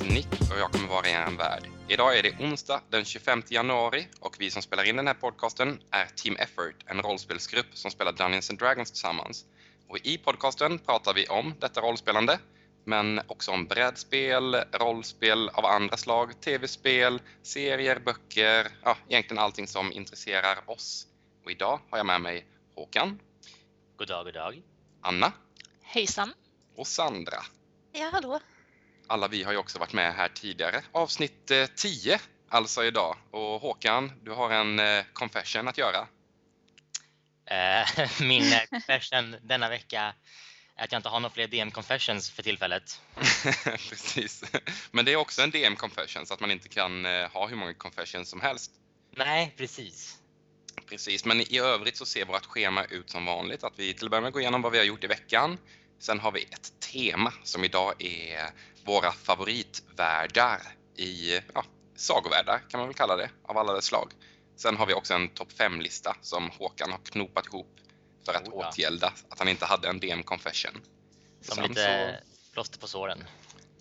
heter Nick och jag kommer vara er värd. Idag är det onsdag den 25 januari och vi som spelar in den här podcasten är Team Effort, en rollspelsgrupp som spelar Dungeons and Dragons tillsammans. Och I podcasten pratar vi om detta rollspelande, men också om brädspel, rollspel av andra slag, tv-spel, serier, böcker, ja, egentligen allting som intresserar oss. Och idag har jag med mig Håkan. God dag, god dag. Anna. Hejsan. Och Sandra. Ja, hallå. Alla vi har ju också varit med här tidigare. Avsnitt 10, eh, alltså idag. Och Håkan, du har en eh, confession att göra. Eh, min confession denna vecka är att jag inte har några fler DM confessions för tillfället. Precis. Men det är också en DM confession så att man inte kan ha hur många confessions som helst. Nej, precis. Precis, men i övrigt så ser vårt schema ut som vanligt. Att vi till att börja med går igenom vad vi har gjort i veckan. Sen har vi ett tema som idag är våra favoritvärldar i ja, sagovärldar kan man väl kalla det, av alla dess slag. Sen har vi också en topp 5-lista som Håkan har knopat ihop för att oh, ja. åtgälda att han inte hade en DM confession. Som Sen lite så... plåster på såren.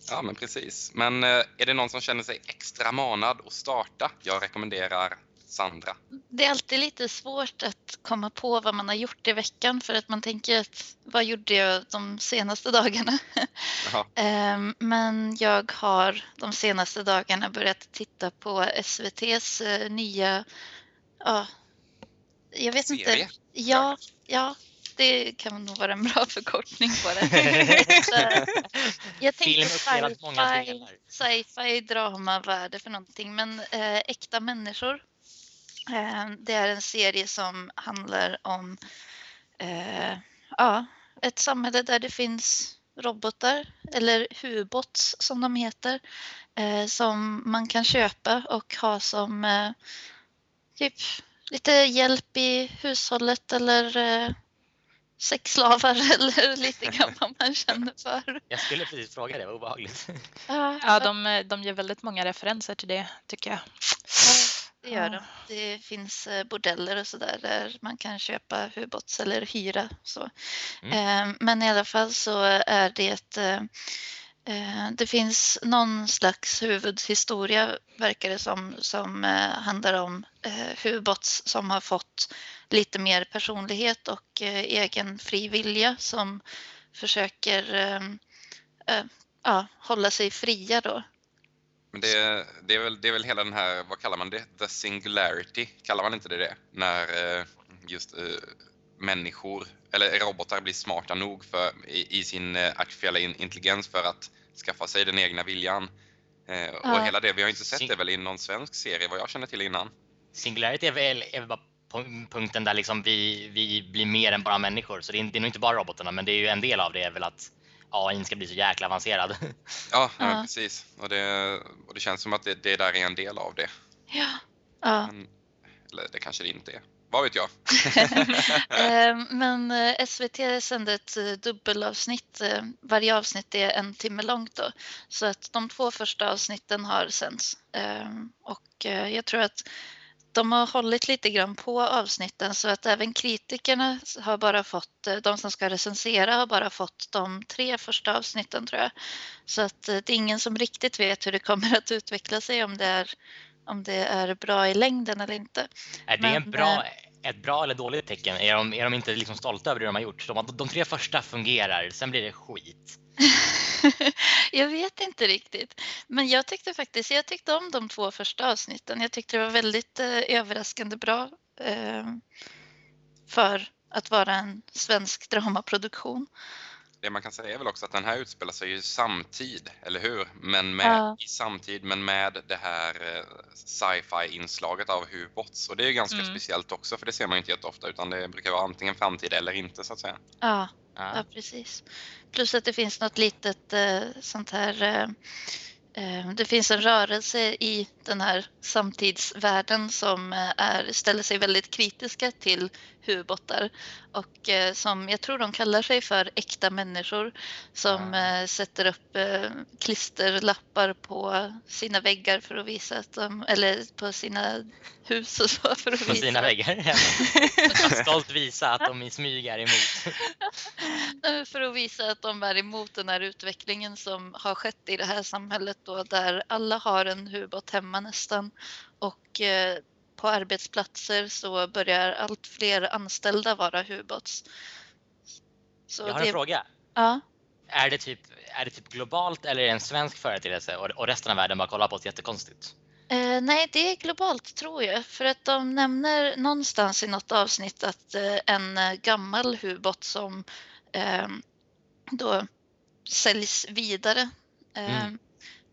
Ja, men precis. Men eh, är det någon som känner sig extra manad att starta? Jag rekommenderar Sandra? Det är alltid lite svårt att komma på vad man har gjort i veckan för att man tänker att vad gjorde jag de senaste dagarna? Ehm, men jag har de senaste dagarna börjat titta på SVTs eh, nya, ja, jag vet Serie? inte. Ja, ja, det kan nog vara en bra förkortning på det. jag tänkte sci-fi, sci-fi drama, vad är det för någonting? Men äh, äkta människor Eh, det är en serie som handlar om eh, ja, ett samhälle där det finns robotar, eller hubots som de heter, eh, som man kan köpa och ha som eh, typ lite hjälp i hushållet eller eh, sexslavar eller lite grann vad man känner för. Jag skulle precis fråga det, vad obehagligt. Ja, de, de ger väldigt många referenser till det tycker jag det gör de. Det finns eh, bordeller och sådär där man kan köpa huvudbots eller hyra. Så. Mm. Ehm, men i alla fall så är det eh, eh, det finns någon slags huvudhistoria verkar det som som handlar om huvudbots som har fått lite mer personlighet och egen fri vilja som försöker ja, hålla sig fria då men det, det, är väl, det är väl hela den här, vad kallar man det? The singularity, kallar man inte det det? När eh, just uh, människor, eller robotar blir smarta nog för, i, i sin uh, artificiella intelligens för att skaffa sig den egna viljan. Uh, ja. Och hela det, vi har inte sett det väl i någon svensk serie vad jag känner till innan. Singularity är väl, är väl bara punkten där liksom vi, vi blir mer än bara människor. Så det är, det är nog inte bara robotarna, men det är ju en del av det är väl att AI ska bli så jäkla avancerad. Ja, ja. precis. Och det, och det känns som att det, det där är en del av det. Ja. ja. Men, eller det kanske det inte är. Vad vet jag? Ehm, men eh, SVT sände ett eh, dubbelavsnitt. Eh, varje avsnitt är en timme långt då. Så att de två första avsnitten har sänts. Och jag tror att de har hållit lite grann på avsnitten så att även kritikerna har bara fått, eh, de som ska recensera har bara fått de tre första avsnitten tror jag. Så att eh, det är ingen som riktigt vet hur det kommer att utveckla sig om det är, om det är bra i längden eller inte. Är det Men, en bra, eh, ett bra eller dåligt tecken? Är de, är de inte liksom stolta över det de har gjort? De, de tre första fungerar, sen blir det skit. jag vet inte riktigt. Men jag tyckte faktiskt, jag tyckte om de två första avsnitten. Jag tyckte det var väldigt eh, överraskande bra eh, för att vara en svensk dramaproduktion. Det man kan säga är väl också att den här utspelar sig i samtid, eller hur? Men med, ja. i samtid, men med det här eh, sci-fi inslaget av hubots. Och det är ganska mm. speciellt också, för det ser man inte jätteofta, utan det brukar vara antingen framtid eller inte så att säga. Ja, ja. ja precis. Plus att det finns något litet eh, sånt här eh, eh det finns en rörelse i den här samtidsvärlden som eh, är, ställer sig väldigt kritiska till huvudbottar och eh, som jag tror de kallar sig för äkta människor som mm. sätter upp klisterlappar på sina väggar för att visa att de, eller på sina hus och så för att på visa. sina väggar, ja. Att stolt visa att de i smyg är emot. för att visa att de är emot den här utvecklingen som har skett i det här samhället då där alla har en hubåt hemma nästan och eh, på arbetsplatser så börjar allt fler anställda vara hubåts. Så Jag har en det... fråga. Ja. Är det, typ, är det typ globalt eller är det en svensk företeelse och, och resten av världen bara kollar på oss jättekonstigt? Eh, nej, det är globalt tror jag. För att de nämner någonstans i något avsnitt att eh, en eh, gammal hubåt som eh, då säljs vidare eh, mm.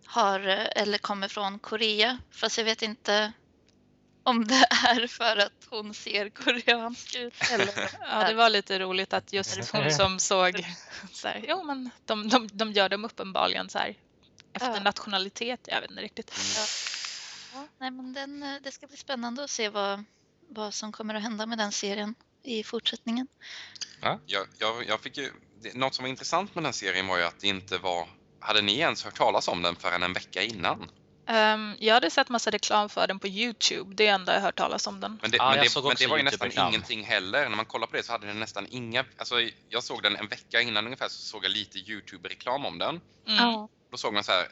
har eller kommer från Korea. Fast jag vet inte om det är för att hon ser koreansk ut. Eller ja, det var lite roligt att just hon som såg så här, jo men de, de, de gör dem uppenbarligen så här efter ja. nationalitet, jag vet inte riktigt. Ja. Ja, nej, men den, eh, det ska bli spännande att se vad, vad som kommer att hända med den serien i fortsättningen. Ja, jag, jag, jag fick ju, något som var intressant med den serien var ju att det inte var, hade ni ens hört talas om den förrän en vecka innan? Um, jag hade sett massa reklam för den på Youtube, det är enda jag hört talas om den. Men det, ja, men det, men det var ju nästan reklam. ingenting heller. När man kollar på det så hade den nästan inga, alltså jag såg den en vecka innan ungefär så såg jag lite Youtube-reklam om den. Mm. Då såg man så här,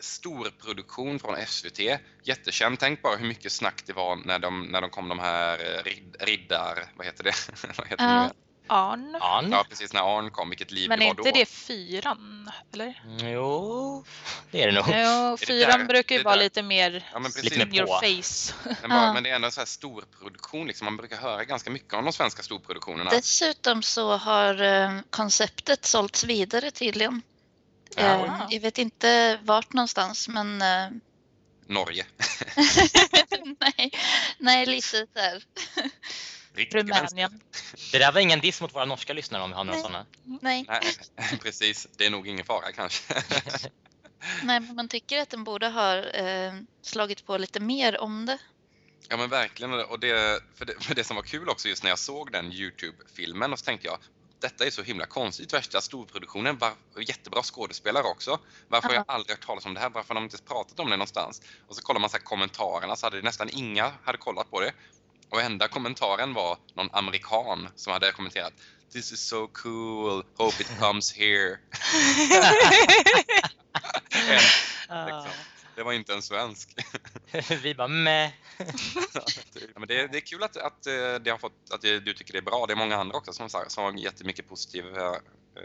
storproduktion från SVT. Jättekänd. Tänk bara hur mycket snack det var när de, när de kom de här eh, rid, riddar... Vad heter det? vad heter uh, det? Arn. Arn. Ja, precis när Arn kom. Vilket liv Men det var då. Men är inte det fyran? Eller? Jo, det är det nog. Jo, fyran det brukar ju vara lite mer ja, lite in your face. Men, bara, men, det är ändå en så här storproduktion. Liksom. Man brukar höra ganska mycket om de svenska storproduktionerna. Dessutom så har eh, konceptet sålts vidare tydligen. Ja. Jag vet inte vart någonstans men... Eh, Norge. nej, nej, lite där. Rumänien. Det där var ingen diss mot våra norska lyssnare om vi har några sådana. Nej. nej. Precis, det är nog ingen fara kanske. nej, men man tycker att den borde ha eh, slagit på lite mer om det. Ja men verkligen och det för, det, för det som var kul också just när jag såg den Youtube-filmen och så tänkte jag detta är så himla konstigt, värsta storproduktionen, var, jättebra skådespelare också. Varför har jag aldrig hört talas om det här? Varför har de inte pratat om det någonstans? Och så kollar man så kommentarerna så hade nästan inga hade kollat på det. Och enda kommentaren var någon amerikan som hade kommenterat This is so cool, hope it comes here. liksom. Det var inte en svensk. Vi bara med. ja, men det, det, är kul att, att, eh, det har fått, att du tycker det är bra. Det är många andra också som, som har jättemycket positiv eh,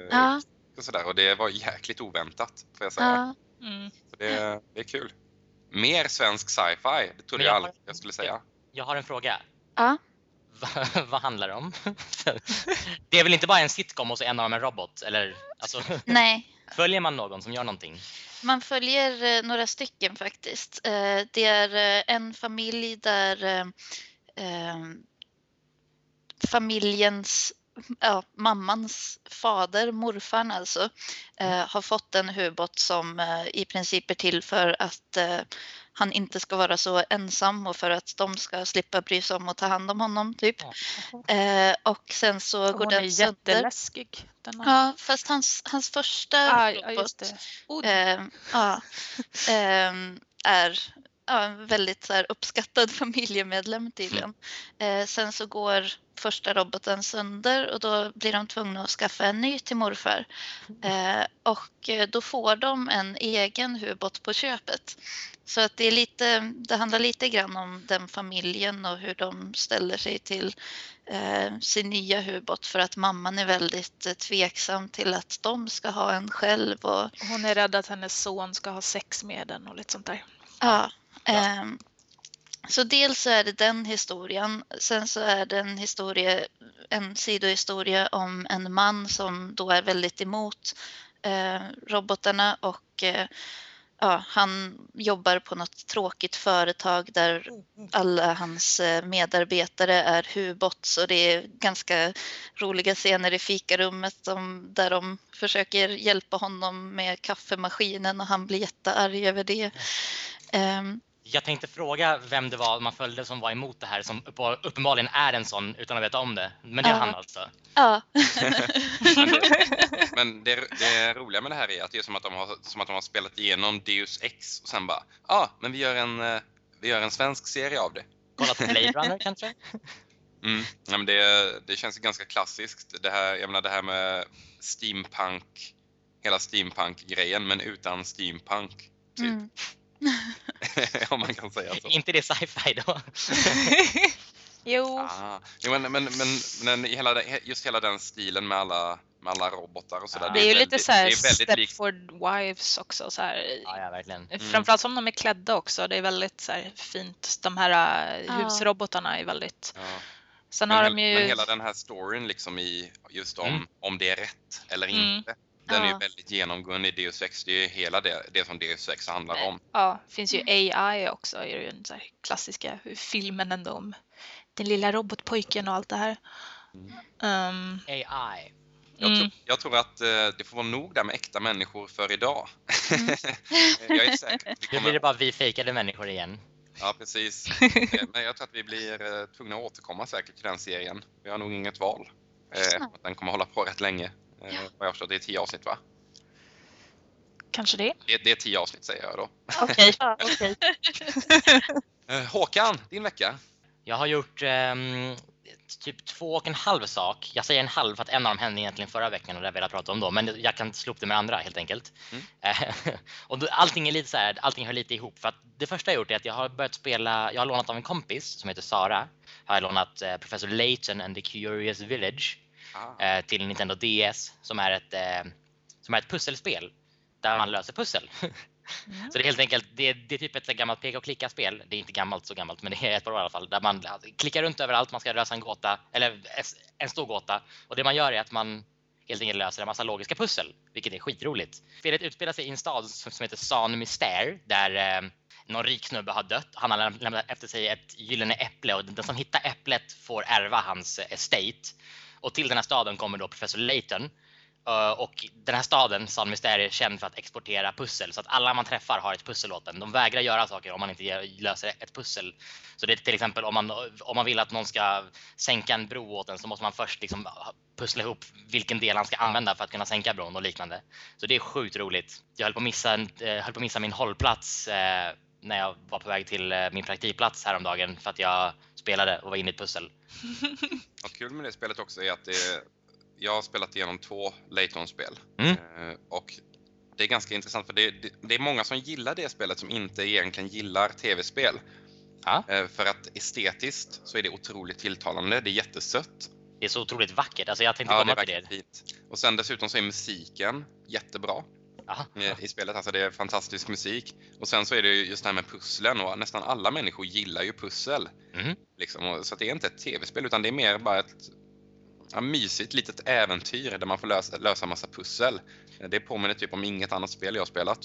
ja. och, sådär. och det var jäkligt oväntat får jag säga. Ja. Mm. Det, det, är kul. Mer svensk sci-fi, det trodde jag, jag aldrig jag skulle säga. Jag har en fråga. Ja. vad handlar det om? det är väl inte bara en sitcom och så en av dem en robot? Eller, alltså, Nej. Följer man någon som gör någonting? Man följer eh, några stycken faktiskt. Eh, det är eh, en familj där familjens ja, mammans fader, morfar alltså, eh, har fått en hubåt som eh, i princip är till för att eh, han inte ska vara så ensam och för att de ska slippa bry sig om att ta hand om honom. typ. Ja. och sen så och går hon den är jätteläskig. Denna. Ja, fast hans, hans första ah, robot ja, ja, är ja, en väldigt så här, uppskattad familjemedlem tydligen. Eh, sen så går första roboten sönder och då blir de tvungna att skaffa en ny till morfar. Eh, och eh, då får de en egen hubåt på köpet. Så att det, är lite, det handlar lite grann om den familjen och hur de ställer sig till eh, sin nya hubåt för att mamman är väldigt eh, tveksam till att de ska ha en själv. Och... Hon är rädd att hennes son ska ha sex med den och lite sånt där. Ja, Ehm, så dels så är det den historien. Sen så är det en historia, en sidohistoria om en man som då är väldigt emot eh, robotarna och eh, ja, han jobbar på något tråkigt företag där alla hans eh, medarbetare är hubots och det är ganska roliga scener i fikarummet som, där de försöker hjälpa honom med kaffemaskinen och han blir jättearg över det. Um, jag tänkte fråga vem det var man följde som var emot det här som uppenbarligen är en sån utan att veta om det. Men det är ja. han alltså? Ja. men det, det, roliga med det här är att det är som att de har, som att de har spelat igenom Deus Ex och sen bara ja, ah, men vi gör, en, eh, vi gör en svensk serie av det. Kollat på Blade Runner kanske? Mm, ja, men det, det känns ganska klassiskt. Det här, jag menar det här med steampunk, hela steampunk-grejen men utan steampunk. typ. Mm. Om man kan säga så. inte det sci-fi då? jo. Ah, jo men, men, men, men hela, just hela den stilen med alla, med alla robotar och sådär. Ja. Det är ju lite såhär Stepford Wives också. Så här. Ja, ja, verkligen. Mm. Framförallt som de är klädda också. Det är väldigt så här, fint. De här uh, husrobotarna är väldigt. Sen men, har de ju... men hela den här storyn liksom i just om, mm. om det är rätt eller mm. inte. Den ja. är ju väldigt genomgående i Deus Ex. Det är ju hela det, det som Deus Ex handlar om. Ja, det finns ju AI också. Det är ju den klassiska filmen ändå om den lilla robotpojken och allt det här. Mm. Um, AI. Jag, mm. tror, jag tror att uh, det får vara nog där med äkta människor för idag. Mm. jag är säker. Kommer... Nu blir det bara vi fejkade människor igen. Ja, precis. Men jag tror att vi blir uh, tvungna att återkomma säkert till den serien. Vi har nog inget val. Den kommer hålla på rätt länge. Uh, ja. Jag förstår, det är tio avsnitt va? Kanske det. Det, det är tio avsnitt säger jag då. Okej. Okay. okay. Håkan, din vecka? Jag har gjort um, typ två och en halv sak. Jag säger en halv för att en av dem hände egentligen förra veckan och det har jag velat prata om då, men jag kan slå upp det med andra helt enkelt. Mm. och då, allting är lite så här, allting hör lite ihop för att det första jag gjort är att jag har börjat spela, jag har lånat av en kompis som heter Sara, har jag lånat eh, Professor Layton and the Curious Village ah. eh, till Nintendo DS som är ett, eh, som är ett pusselspel där man löser pussel. Mm. Så det är helt enkelt, det det är typ ett gammalt peka och klicka-spel. Det är inte gammalt så gammalt, men det är ett par år i alla fall. Där man alltså, klickar runt överallt, man ska lösa en gåta, eller en stor gåta. Och det man gör är att man helt enkelt löser en massa logiska pussel, vilket är skitroligt. Spelet utspelar sig i en stad som heter San Mystère, där eh, någon rik snubbe har dött. Han har lämnat efter sig ett gyllene äpple och den som hittar äpplet får ärva hans estate. Och till den här staden kommer då professor Layton eh, och den här staden, San Mysterie, är känd för att exportera pussel så att alla man träffar har ett pussel åt en. De vägrar göra saker om man inte löser ett pussel. Så det är till exempel om man, om man vill att någon ska sänka en bro åt en så måste man först liksom pussla ihop vilken del han ska använda för att kunna sänka bron och liknande. Så det är sjukt roligt. Jag höll på att missa, eh, höll på att missa min hållplats eh, när jag var på väg till min praktikplats häromdagen för att jag spelade och var inne i ett pussel. Vad kul med det spelet också är att det jag har spelat igenom två Layton-spel. Mm. Eh, och det är ganska intressant för det, det, det, är många som gillar det spelet som inte egentligen gillar tv-spel. Ja. Eh, för att estetiskt så är det otroligt tilltalande, det är jättesött. Det är så otroligt vackert, alltså jag tänkte ja, komma det till det. Fint. Och sen dessutom så är musiken jättebra. I spelet, alltså det är fantastisk musik. Och sen så är det just det här med pusslen och nästan alla människor gillar ju pussel. Mm. Liksom. Så det är inte ett tv-spel utan det är mer bara ett ja, mysigt litet äventyr där man får lösa, lösa massa pussel. Det påminner typ om inget annat spel jag har spelat.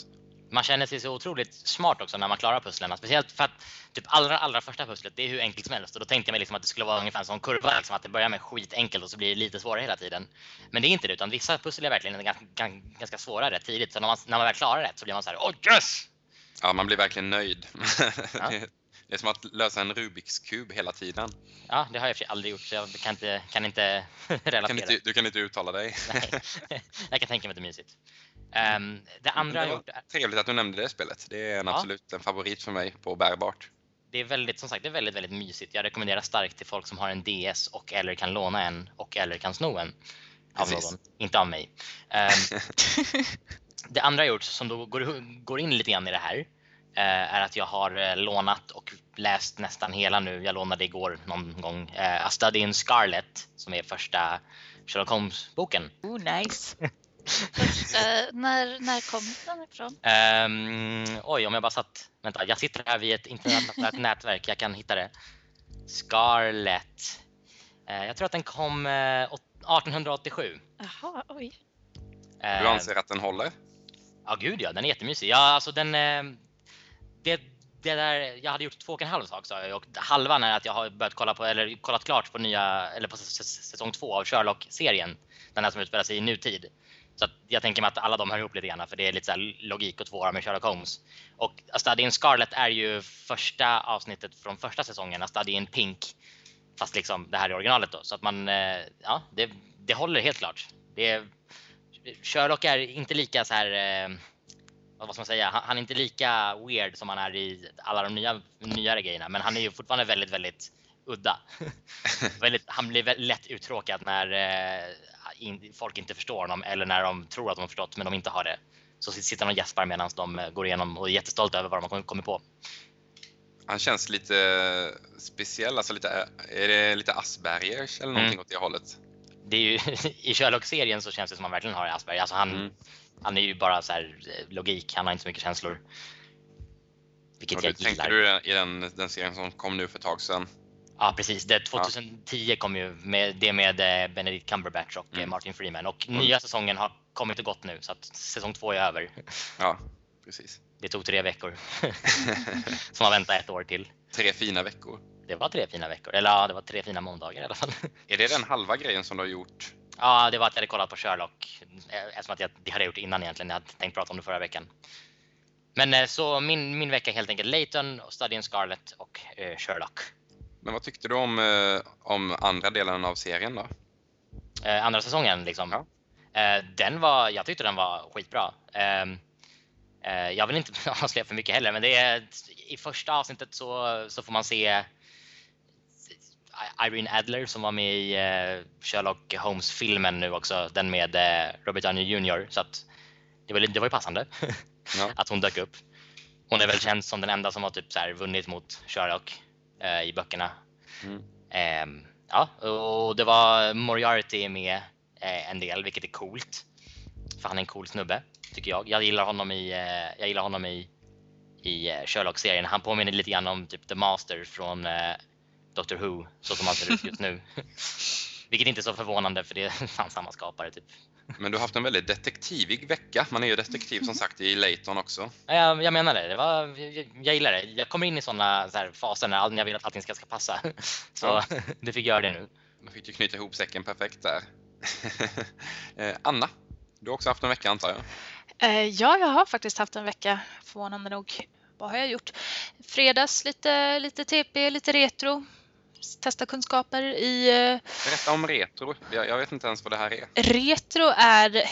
Man känner sig så otroligt smart också när man klarar pusslen. Speciellt för att typ allra, allra första pusslet, det är hur enkelt som helst. Och då tänkte jag mig liksom att det skulle vara ungefär en sån kurva, liksom att det börjar med skitenkelt och så blir det lite svårare hela tiden. Men det är inte det, utan vissa pussel är verkligen ganska, ganska svåra rätt tidigt. Så när man, när man väl klarar rätt så blir man så här, oh yes! Ja, man blir verkligen nöjd. Ja. Det är som att lösa en Rubiks kub hela tiden. Ja, det har jag aldrig gjort så jag kan inte, kan inte relatera. Kan inte, du kan inte uttala dig? Nej, jag kan tänka mig att det är mysigt. Um, det andra det jag gjort... Trevligt att du nämnde det spelet. Det är en ja. absolut en favorit för mig på bärbart. Det är väldigt, som sagt, det är väldigt, väldigt mysigt. Jag rekommenderar starkt till folk som har en DS och eller kan låna en och eller kan sno en. Av Precis. någon, inte av mig. Um, det andra jag gjort som då går, går in lite grann i det här Eh, är att jag har eh, lånat och läst nästan hela nu. Jag lånade igår någon gång eh, A Study in Scarlet som är första Sherlock Holmes-boken. Oh, nice. uh, när, när kom den ifrån? Um, oj, om jag bara satt... Vänta, jag sitter här vid ett internationellt nätverk. Jag kan hitta det. Scarlet. Uh, jag tror att den kom uh, 1887. Jaha, oj. Du anser att den håller? Ja, gud ja. Den är jättemysig. Ja, alltså den det, det där, jag hade gjort två och en halv sak sa jag och halvan är att jag har börjat kolla på, eller kollat klart på nya, eller på säsong två av Sherlock-serien. Den här som utspelar sig i nutid. Så jag tänker mig att alla de hör ihop lite grann för det är lite så logik och tvåa med Sherlock Holmes. Och A Study in Scarlet är ju första avsnittet från första säsongen, A Study in Pink. Fast liksom det här är originalet då. Så att man, eh, ja, det, det håller helt klart. Det, Sherlock är inte lika så här eh, vad ska man säga, han är inte lika weird som han är i alla de nya, nyare grejerna, men han är ju fortfarande väldigt, väldigt udda. väldigt, han blir väldigt lätt uttråkad när eh, in, folk inte förstår honom eller när de tror att de har förstått men de inte har det. så sitter han och gäspar medan de går igenom och är jättestolta över vad de har kommit på. Han känns lite speciell, alltså lite, är det lite Aspergers eller någonting mm. åt det hållet? Det är ju, I Sherlock-serien så känns det som att han verkligen har Asperger. Alltså han, mm. han är ju bara så här, logik, han har inte så mycket känslor. Vilket jag gillar. Tänkte du i den, den serien som kom nu för ett tag sedan? Ja precis, det 2010 ja. kom ju med det med eh, Benedict Cumberbatch och eh, mm. Martin Freeman och mm. nya säsongen har kommit och gått nu så att säsong två är över. Ja, precis. Det tog tre veckor. Som har väntat ett år till. Tre fina veckor. Det var tre fina veckor, eller ja, det var tre fina måndagar i alla fall. Är det den halva grejen som du har gjort? Ja, det var att jag hade kollat på Sherlock. Eh, eftersom att jag, det hade jag gjort innan egentligen. Jag hade tänkt prata om det förra veckan. Men så min, min vecka helt enkelt Layton, Study in Scarlet och uh, Sherlock. Men vad tyckte du om, eh, om andra delen av serien då? Eh, andra säsongen liksom? Ja. Eh, den var, jag tyckte den var skitbra. Ehm, eh, jag vill inte avslöja för mycket heller, men det är i första avsnittet så, så får man se Irene Adler som var med i Sherlock Holmes-filmen nu också, den med Robert Downey Jr. Så att det var, det var ju passande ja. att hon dök upp. Hon är väl känd som den enda som har typ så vunnit mot Sherlock i böckerna. Mm. Eh, ja, och det var Moriarty med eh, en del, vilket är coolt. För han är en cool snubbe, tycker jag. Jag gillar honom i, eh, jag gillar honom i, i eh, Sherlock-serien. Han påminner lite grann om typ The Master från eh, Doctor Who, så som han ser ut just nu. Vilket inte är så förvånande för det är fan samma skapare typ. Men du har haft en väldigt detektivig vecka. Man är ju detektiv som sagt i Layton också. Ja, jag, jag menar det. det var, jag, jag gillar det. Jag kommer in i sådana så faser när jag vill att allting ska, ska passa. Så ja. du fick göra det nu. Då fick du knyta ihop säcken perfekt där. Eh, Anna, du har också haft en vecka antar jag? Eh, ja, jag har faktiskt haft en vecka förvånande nog. Vad har jag gjort? Fredags lite, lite TP, lite retro testa kunskaper i... Eh, Berätta om retro. Jag vet inte ens vad det här är. Retro är,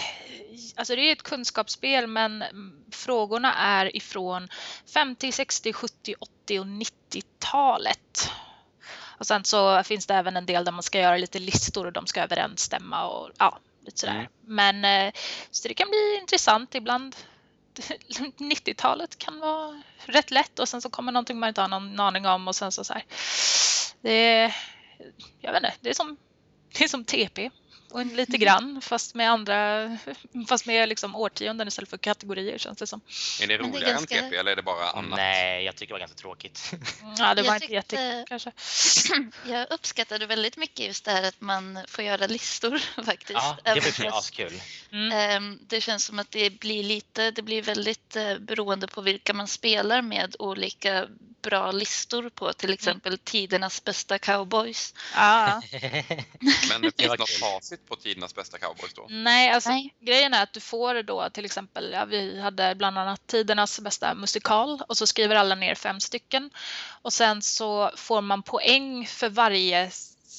alltså det är ett kunskapsspel men frågorna är ifrån 50, 60, 70, 80 och 90-talet. Och sen så finns det även en del där man ska göra lite listor och de ska överensstämma och ja, lite sådär. Mm. Men eh, så det kan bli intressant ibland. 90-talet kan vara rätt lätt och sen så kommer någonting man inte har någon aning om och sen så, så här. Det är, jag vet inte, det är som, det är som TP och lite grann fast med andra, fast med liksom årtionden istället för kategorier känns det som. Är det roligare det ganska... än TP eller är det bara annat? Nej, jag tycker det var ganska tråkigt. Ja, det var inte jättekul kanske. Jag uppskattade väldigt mycket just det här att man får göra listor faktiskt. Ja, det blir askul. Mm. Ehm, det känns som att det blir lite, det blir väldigt eh, beroende på vilka man spelar med olika bra listor på, till mm. exempel tidernas bästa cowboys. Ja. Men det finns något facit på tidernas bästa cowboys då? Nej, alltså Nej. grejen är att du får då till exempel, ja, vi hade bland annat tidernas bästa musikal och så skriver alla ner fem stycken och sen så får man poäng för varje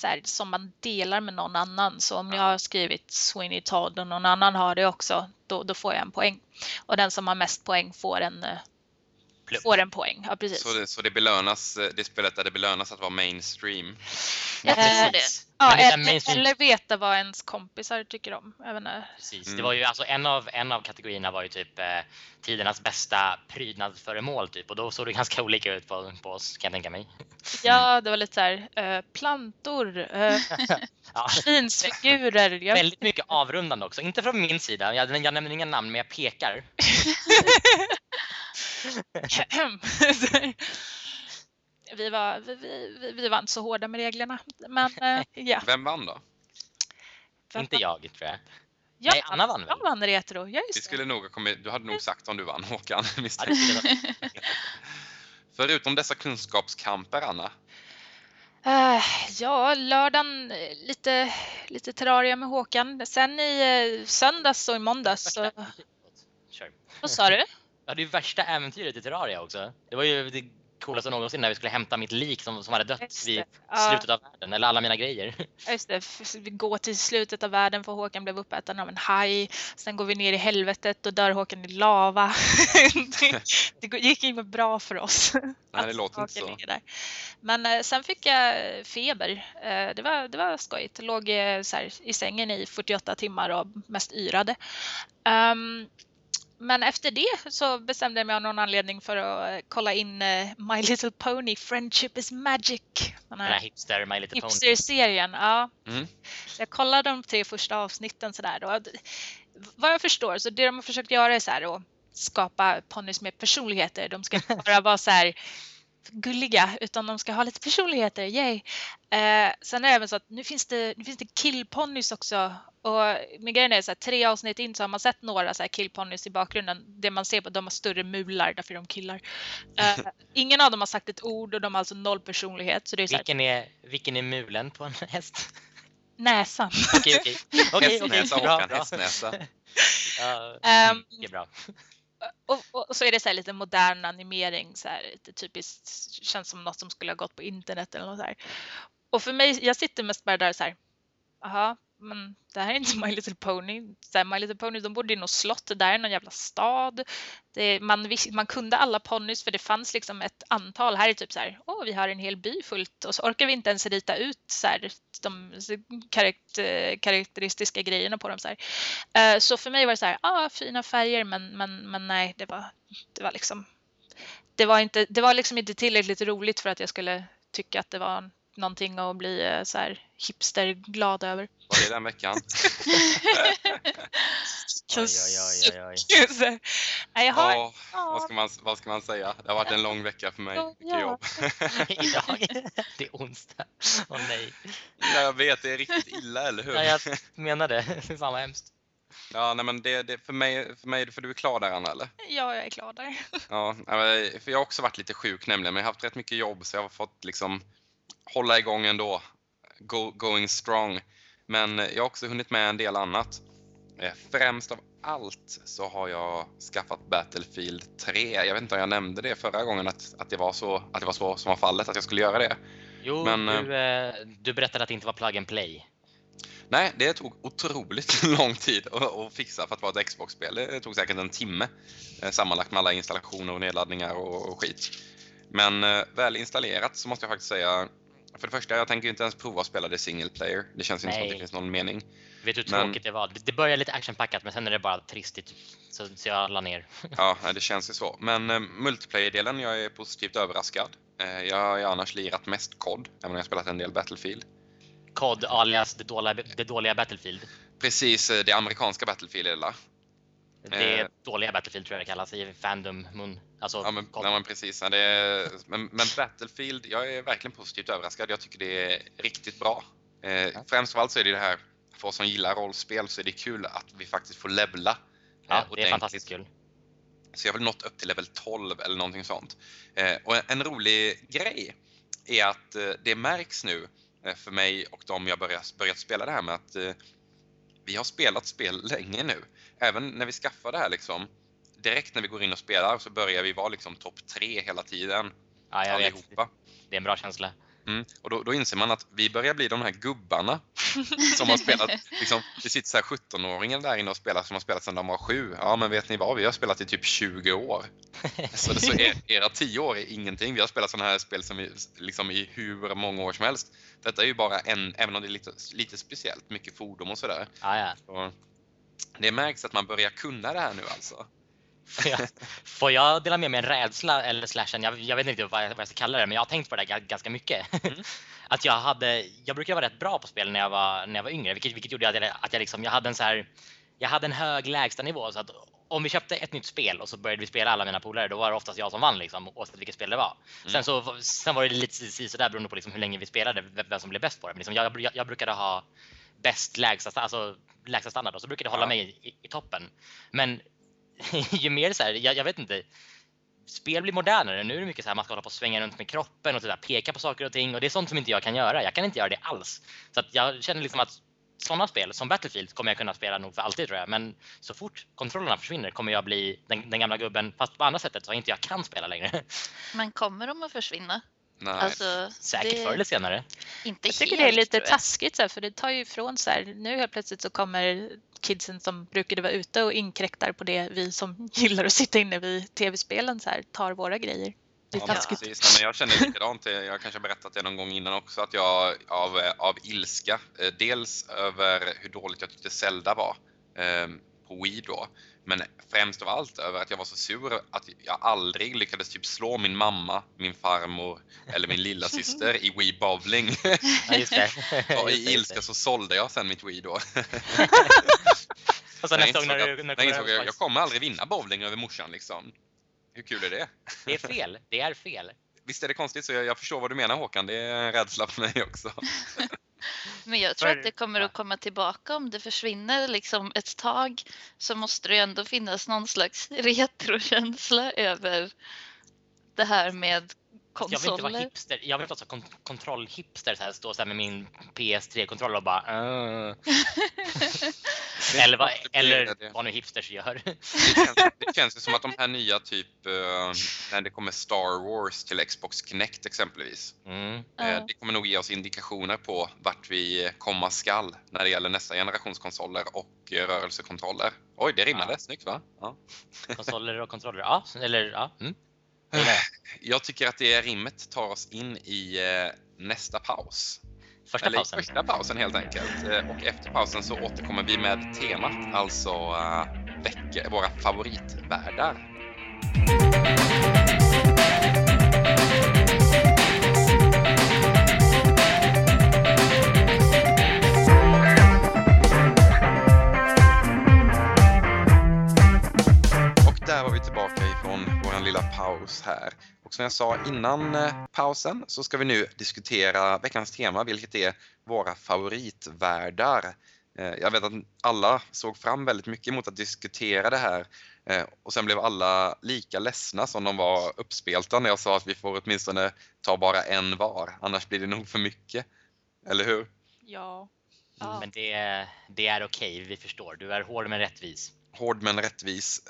här, som man delar med någon annan. Så om jag har skrivit Sweeney Todd och någon annan har det också, då, då får jag en poäng. Och den som har mest poäng får en eh, får en poäng. Ja, precis. Så det, så det belönas, eh, det spelet där det belönas att vara mainstream? Ja, precis. Ja, eller, eller veta vad ens kompisar tycker om. Även precis. Mm. Det var ju alltså en av, en av kategorierna var ju typ eh, tidernas bästa prydnadsföremål typ och då såg det ganska olika ut på, på oss kan jag tänka mig. Ja, det var lite så här eh, plantor, eh, ja. finsfigurer. Väldigt mycket avrundande också, inte från min sida. Jag, jag nämner inga namn men jag pekar. vi, var, vi, vi, vi var inte så hårda med reglerna. Men eh, ja. Vem vann då? Vem inte jag tror jag. Ja, Nej, Anna vann väl? Jag vann retro, ja, just vi skulle nog kommit, Du hade nog sagt om du vann Håkan. Förutom dessa kunskapskamper, Anna? Uh, ja, lördagen eh, lite, lite terraria med Håkan. Sen i uh, söndags och i måndags så... Vad sa du? Ja, det är värsta äventyret i Terraria också. Det var ju det coolaste någonsin när vi skulle hämta mitt lik som, som hade dött vid slutet av världen, eller alla mina grejer. Just det, vi går till slutet av världen för Håkan blev uppäten av en haj. Sen går vi ner i helvetet och dör Håkan i lava. det, det gick inte bra för oss. Nej, det låter inte så. Där. Men eh, sen fick jag feber. Eh, det, var, det var skojigt. Låg eh, så här, i sängen i 48 timmar och mest yrade. Um, men efter det så bestämde jag mig av någon anledning för att eh, kolla in eh, My Little Pony Friendship is Magic. Den här hipster My Little Pony. Hipster-serien, ja. Mm. Jag kollade de tre första avsnitten sådär. Då. Vad jag förstår så det de har försökt göra är så här att skapa ponnys med personligheter. De ska bara vara så här gulliga utan de ska ha lite personligheter, yay! Eh, sen är det även så att nu finns det, nu finns det killponnys också och med grejen är så här, tre avsnitt in så har man sett några så här killponnys i bakgrunden. Det man ser på de har större mular, därför är de killar. Eh, ingen av dem har sagt ett ord och de har alltså noll personlighet. Så det är så här, Vilken är, vilken är mulen på en häst? näsan. Okej, okej. Hästnäsa, Håkan, bra. hästnäsa. Det är bra och, och så är det så här lite modern animering, så här, lite typiskt, känns som något som skulle ha gått på internet eller något så här. Och för mig, jag sitter mest bara där så här, aha, men det här är inte My Little Pony. Så här, My Little Pony, de bodde i något slott, det där är någon jävla stad. Det, man, man kunde alla ponnys för det fanns liksom ett antal. Här är typ så här, åh, vi har en hel by fullt och så orkar vi inte ens rita ut så här, de karakt- karaktäristiska grejerna på dem. Så, här. Eh, så för mig var det så här, ah, fina färger, men, men, men nej, det var, det var liksom det var, inte, det var liksom inte tillräckligt roligt för att jag skulle tycka att det var någonting att bli eh, så här hipsterglad över. Var det den veckan? Oj, oj, oj, oj, oj. Så här, nej, jag har, Ja, vad, ska man, vad ska man säga? Det har varit en lång vecka för mig. Ja, Mycket ja. jobb. Idag, det är onsdag. Åh nej. Ja, jag vet, det är riktigt illa, eller hur? Ja, jag menar det. Fan vad hemskt. Ja, nej, men det, det, för, mig, för mig, för du är klar där Anna, eller? ja, jag är klar där. Ja, för jag har också varit lite sjuk nämligen, men jag har haft rätt mycket jobb så jag har fått liksom hålla igång ändå. Go, going strong. Men jag har också hunnit med en del annat. Eh, Främst av allt så har jag skaffat Battlefield 3. Jag vet inte om jag nämnde det förra gången att, att, det, var så, att det var så som var fallet, att jag skulle göra det. Jo, Men, du, eh, du berättade att det inte var plug and play. Nej, det tog otroligt lång tid att, fixa för att vara ett Xbox-spel. Det tog säkert en timme eh, sammanlagt med alla installationer och nedladdningar och, och skit. Men eh, väl installerat så måste jag faktiskt säga, för det första, jag tänker inte ens prova att spela det single player. Det känns inte som att det finns någon mening. Vet du hur Men- tråkigt det var? Det- börjar lite actionpackat men sen är det bara tristigt. Så, så jag la ner. Ja, det känns ju så. Men eh, multiplayer-delen, jag är positivt överraskad. Eh, jag har ju annars lirat mest COD, även om jag har spelat en del Battlefield. COD alias det dåliga, det dåliga Battlefield. Precis, eh, det amerikanska Battlefield är det. Det Eh. dåliga Battlefield tror jag det kallas i fandom mun. Alltså, Ja men, nej, men precis. Ja, det är, men, men Battlefield, jag är verkligen positivt överraskad. Jag tycker det är riktigt bra. Eh, Främst av allt så är det det här, för oss som gillar rollspel så är det kul att vi faktiskt får levla. eh, ja, det är fantastiskt kul. Så jag har väl nått upp till level 12 eller någonting sånt. Eh, och en, en rolig grej är att eh, det märks nu eh, för mig och de jag börjat, börjat spela det här med att eh, vi har spelat spel länge nu. Även när vi skaffar det här liksom, direkt när vi går in och spelar så börjar vi vara liksom topp tre hela tiden. Ja, jag vet. allihopa. Det är en bra känsla. Mm. Och då, då inser man att vi börjar bli de här gubbarna som har spelat, liksom, det sitter så här 17-åringar där inne och spelar som har spelat sedan de var sju. Ja men vet ni vad, vi har spelat i typ 20 år. Så, så er, era 10 år är ingenting. Vi har spelat sådana här spel som vi, liksom i hur många år som helst. Detta är ju bara en, även om det är lite, lite speciellt, mycket fordon och sådär. Ja, ja. Så det märks att man börjar kunna det här nu alltså. Får jag, får jag dela med mig en rädsla eller slashen? Jag, jag vet inte vad jag, vad jag ska kalla det, men jag har tänkt på det ga- ganska mycket. Mm. att jag hade, jag brukade vara rätt bra på spel när jag var, när jag var yngre, vilket, vilket gjorde att jag, att jag liksom, jag hade en så här, jag hade en hög lägstanivå så att om vi köpte ett nytt spel och så började vi spela alla mina polare, då var det oftast jag som vann liksom, oavsett vilket spel det var. Mm. Sen, så, sen var det lite sådär beroende på liksom hur länge vi spelade, vem som blev bäst på det. Men liksom, jag, jag, jag brukade ha bäst lägsta, sta- alltså, lägsta standard och så brukade jag hålla Ja. mig i, i toppen. Men ju mer så här, jag, jag vet inte. Spel blir modernare. Nu är det mycket så här man ska hålla på och svänga runt med kroppen och typ så där, peka på saker och ting och det är sånt som inte jag kan göra. Jag kan inte göra det alls. Så att jag känner liksom att sådana spel som Battlefield kommer jag kunna spela nog för alltid tror jag. Men så fort kontrollerna försvinner kommer jag bli den, den gamla gubben fast på andra sättet så inte jag kan spela längre. Men kommer de att försvinna? Nej. Alltså, Säkert det- förr eller senare. Inte Jag tycker helt, det är lite taskigt så här, för det tar ju ifrån så här, nu helt plötsligt så kommer kidsen som brukade vara ute och inkräktar på det vi som gillar att sitta inne vid tv-spelen så här, tar våra grejer. Det är Ja, taskigt. precis. Nej, men jag känner likadant. Jag kanske har berättat det någon gång innan också att jag av, av ilska, eh, dels över hur dåligt jag tyckte Zelda var eh, på Wii då, Men främst av allt över att jag var så sur att jag aldrig lyckades typ slå min mamma, min farmor eller min lilla syster i Wii Bowling. Ja, just det. Och i ilska så sålde jag sen mitt Wii då. Och så Jag nästa gång när du, när jag du insåg jag, jag kommer aldrig vinna bowling över morsan liksom. Hur kul är det? Det är fel. Det är fel. Visst är det konstigt, så jag, jag förstår vad du menar Håkan. Det är en rädsla för mig också. Men jag tror att det kommer att komma tillbaka. Om det försvinner liksom ett tag så måste det ändå finnas någon slags retrokänsla över det här med Jag vill inte vara konsoler. hipster. Jag vill inte vara kon kontrollhipster, så här, stå så här med min PS3-kontroll och bara uh. Eller, vad, eller vad nu hipsters gör. Det känns, det känns ju som att de här nya typ, eh, när det kommer Star Wars till Xbox Kinect exempelvis. Mm. eh. Det kommer nog ge oss indikationer på vart vi komma skall när det gäller nästa generations konsoler och eh, rörelsekontroller. Oj, det rimmade. Ja. Snyggt va? Ja. Konsoler och kontroller. Ja, eller ja. Mm. Jag det. Jag tycker att det rimmet tar oss in i eh, nästa paus. Första Eller pausen. första pausen helt enkelt. Eh, Och efter pausen så återkommer vi med temat, alltså våra favoritvärdar. Som jag sa innan eh, pausen så ska vi nu diskutera veckans tema, vilket är våra favoritvärldar. Eh, Jag vet att alla såg fram väldigt mycket mot att diskutera det här eh, och sen blev alla lika ledsna som de var uppspelta när jag sa att vi får åtminstone ta bara en var, annars blir det nog för mycket. Eller hur? Ja. Ja. Men det, det är okej, vi förstår. Du är hård men rättvis. Hård men rättvis.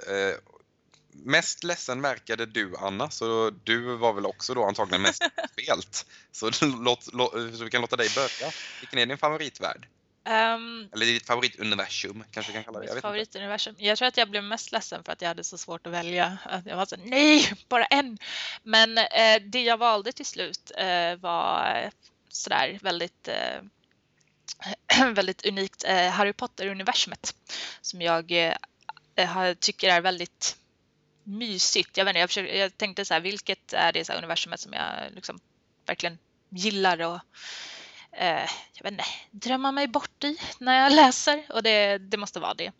Mest ledsen verkade du Anna, så du var väl också då antagligen mest spelt. Så, låt, låt, så vi kan låta dig börja. Vilken är din favoritvärld? Um, Eller ditt favorituniversum kanske vi kan kalla det. Jag favorituniversum. Jag tror att jag blev mest ledsen för att jag hade så svårt att välja. Att jag var så nej, bara en. Men eh, det jag valde till slut eh, var eh, sådär väldigt eh, väldigt unikt eh, Harry Potter-universumet som jag eh, tycker är väldigt mysigt. Jag, vet inte, jag, försöker, jag tänkte så här, vilket är det så här universumet som jag liksom verkligen gillar och eh, jag vet inte, drömma mig bort i när jag läser och det, det måste vara det.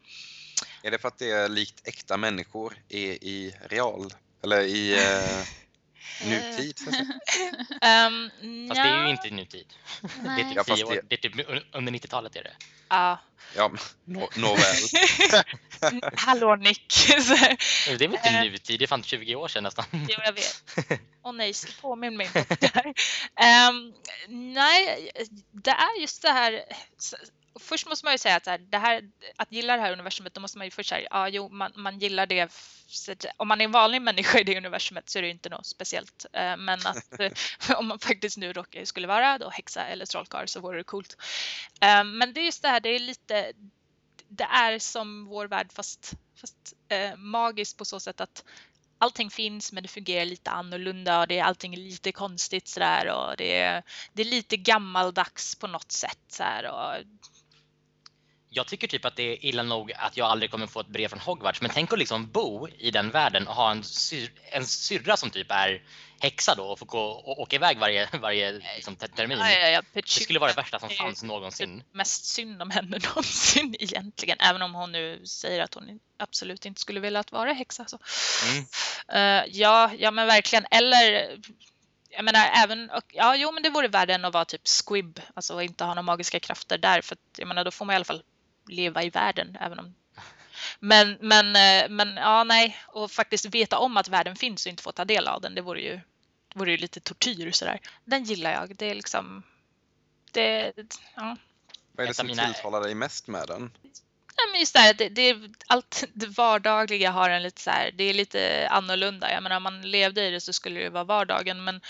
Är det för att det är likt äkta människor i, i real, eller i eh, nutid? så att säga? Um, Fast det är ju inte nutid. Det är Nej. typ, Ja, år, det- är typ un- under 90-talet är det. Ja, Ja, nå, nåväl. hallå Nick! Det är väl inte Eh. nutid, det är fan 20 år sedan nästan. Jo, jag vet. Åh nej, påminn mig inte om det här. Ehm, nej, det är just det här. Först måste man ju säga att, så här, det här, att gilla det här universumet, då måste man ju först säga, ja jo, man, man gillar det. Om man är en vanlig människa i det universumet så är det ju inte något speciellt. Eh, men att om man faktiskt nu råkar, skulle vara då häxa eller trollkarl så vore det coolt. Eh, men det är just det här, det är lite, det är som vår värld fast, fast eh, magiskt på så sätt att allting finns men det fungerar lite annorlunda och det, allting är lite konstigt sådär och det, är- det är lite gammaldags på något sätt. sådär och, jag tycker typ att det är illa nog att jag aldrig kommer få ett brev från Hogwarts. Men tänk att liksom bo i den världen och ha en, syr, en syrra som typ är häxa då och få gå och åka iväg varje, varje liksom, ter- termin. ja, ja, ja, Det skulle vara det värsta som fanns någonsin. typ mest synd om henne någonsin egentligen. Även om hon nu säger att hon absolut inte skulle vilja att vara häxa. Så. Mm. Eh, ja, ja men verkligen. Eller jag menar även, ja jo men det vore värre än att vara typ squib, alltså inte ha några magiska krafter där för att jag menar då får man i alla fall leva i världen även om men, men, eh, men ja nej och faktiskt veta om att världen finns och inte få ta del av den det vore ju, det vore ju lite tortyr sådär. Den gillar jag, det är liksom det, ja. Vad är det som mina- tilltalar dig mest med den? Ja, men just det, här, det, det, allt det vardagliga har en lite så här, det är lite annorlunda. Jag menar, om man levde i det så skulle det vara vardagen, men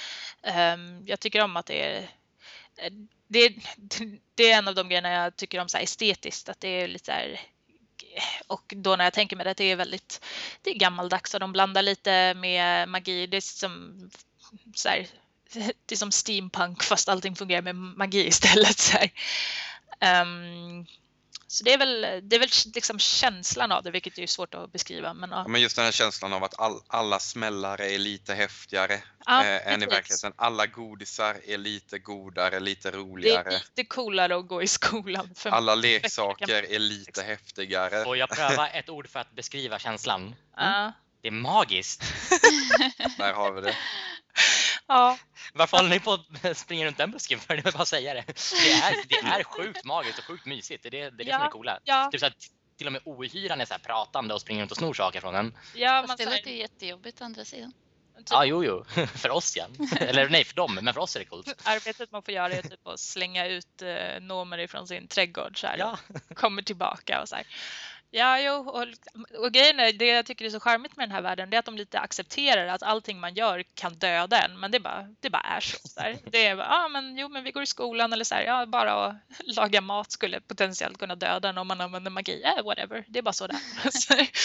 ehm, jag tycker om att det är det, det är en av de grejerna jag tycker om så här estetiskt, att det är lite så här, och då när jag tänker mig det, att det är väldigt det är gammaldags och de blandar lite med magi. Det är som så här, det är som steampunk fast allting fungerar med magi istället. Så här. Ehm, så det är väl, det är väl liksom känslan av det, vilket är svårt att beskriva. Men, ja. men just den här känslan av att all, alla smällare är lite häftigare ja, eh, än i verkligheten. Alla godisar är lite godare, lite roligare. Det är lite coolare att gå i skolan. alla leksaker är lite häftigare. Och jag prövar ett ord för att beskriva känslan. Mm. Ja. Det är magiskt. Där har vi det. Ja. Varför håller ni på att springa runt den busken för? Jag vill bara säga det. Det är, det är sjukt magiskt och sjukt mysigt. Det är det, det, är det Ja, som är coola. ja. Typ så att till och med ohyran är så här pratande och springer runt och snor saker från en. Ja, Fast man det låter ju jättejobbigt å andra sidan. typ, Ja, jo, jo. För oss ja. Eller nej, för dem. Men för oss är det coolt. Arbetet man får göra är typ att slänga ut eh, nomer ifrån sin trädgård så här, Ja. kommer tillbaka och så här. Ja, jo, och, och grejen är, det jag tycker är så charmigt med den här världen, det är att de lite accepterar att allting man gör kan döda en, men det bara, det bara är så. Där. Det är bara, ja men jo men vi går i skolan eller så här, ja bara att laga mat skulle potentiellt kunna döda en om man använder magi, eh, whatever, det är bara så det är.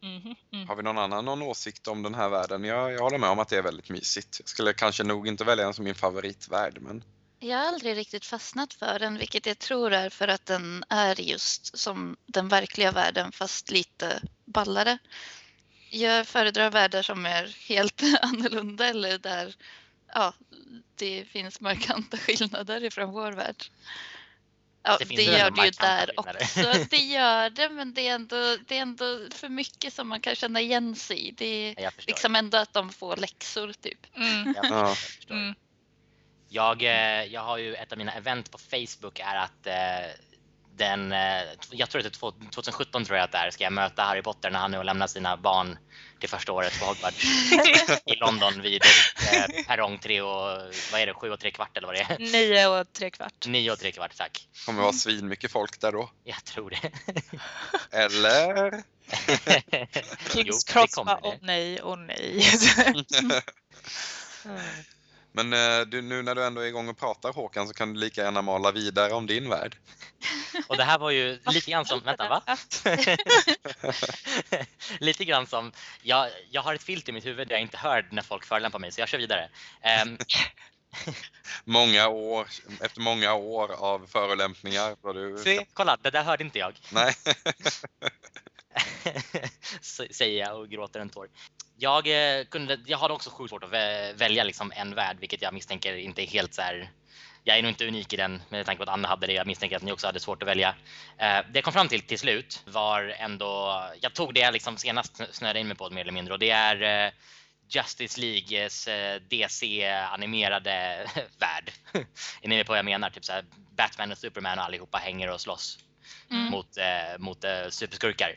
Mhm, mm Har vi någon annan någon åsikt om den här världen? Jag, jag håller med om att det är väldigt mysigt. Jag skulle kanske nog inte välja den som min favoritvärld, men jag har aldrig riktigt fastnat för den, vilket jag tror är för att den är just som den verkliga världen fast lite ballare. Jag föredrar världar som är helt annorlunda eller där ja, det finns markanta skillnader ifrån vår värld. Ja, Det det, gör det ju där skillnader. också. Det gör det, men det är, ändå, det är ändå för mycket som man kan känna igen sig i. Det är liksom ändå att de får läxor typ. Mm, Jag Ja. Mm. Jag, eh, jag har ju ett av mina event på Facebook är att eh, den, eh, jag tror att det är två- 2017 tror jag att det är, ska jag möta Harry Potter när han nu har lämnat sina barn till första året på Hogwarts i London vid eh, perrong 3 och, vad är det, 7 och 3 kvart eller vad det är? Nio och tre kvart. 9 och 3 kvart, tack. kommer vara svinmycket folk där då. Jag tror det. Eller? jo, Kings det Cross åh det. nej, åh nej. Men eh, du, nu när du ändå är igång och pratar Håkan så kan du lika gärna mala vidare om din värld. Och det här var ju lite grann som, vänta va? lite grann som, jag, jag har ett filter i mitt huvud där jag inte hör när folk förolämpar mig så jag kör vidare. Ehm, Många år, efter många år av förolämpningar. Var du... se, kolla, det där hörde inte jag. Nej. Säger jag och gråter en tår. Jag, eh, kunde, jag hade också sjukt svårt att vä- välja liksom en värld, vilket jag misstänker inte är helt så här. Jag är nog inte unik i den med tanke på att Anna hade det. Jag misstänker att ni också hade svårt att välja. Eh, det jag kom fram till till slut var ändå, jag tog det jag liksom senast snöade in mig på mer eller mindre och det är eh, Justice Leagues DC-animerade värld. är ni med på vad jag menar? Typ så här, Batman och Superman och allihopa hänger och slåss Mm. mot, eh, mot eh, superskurkar.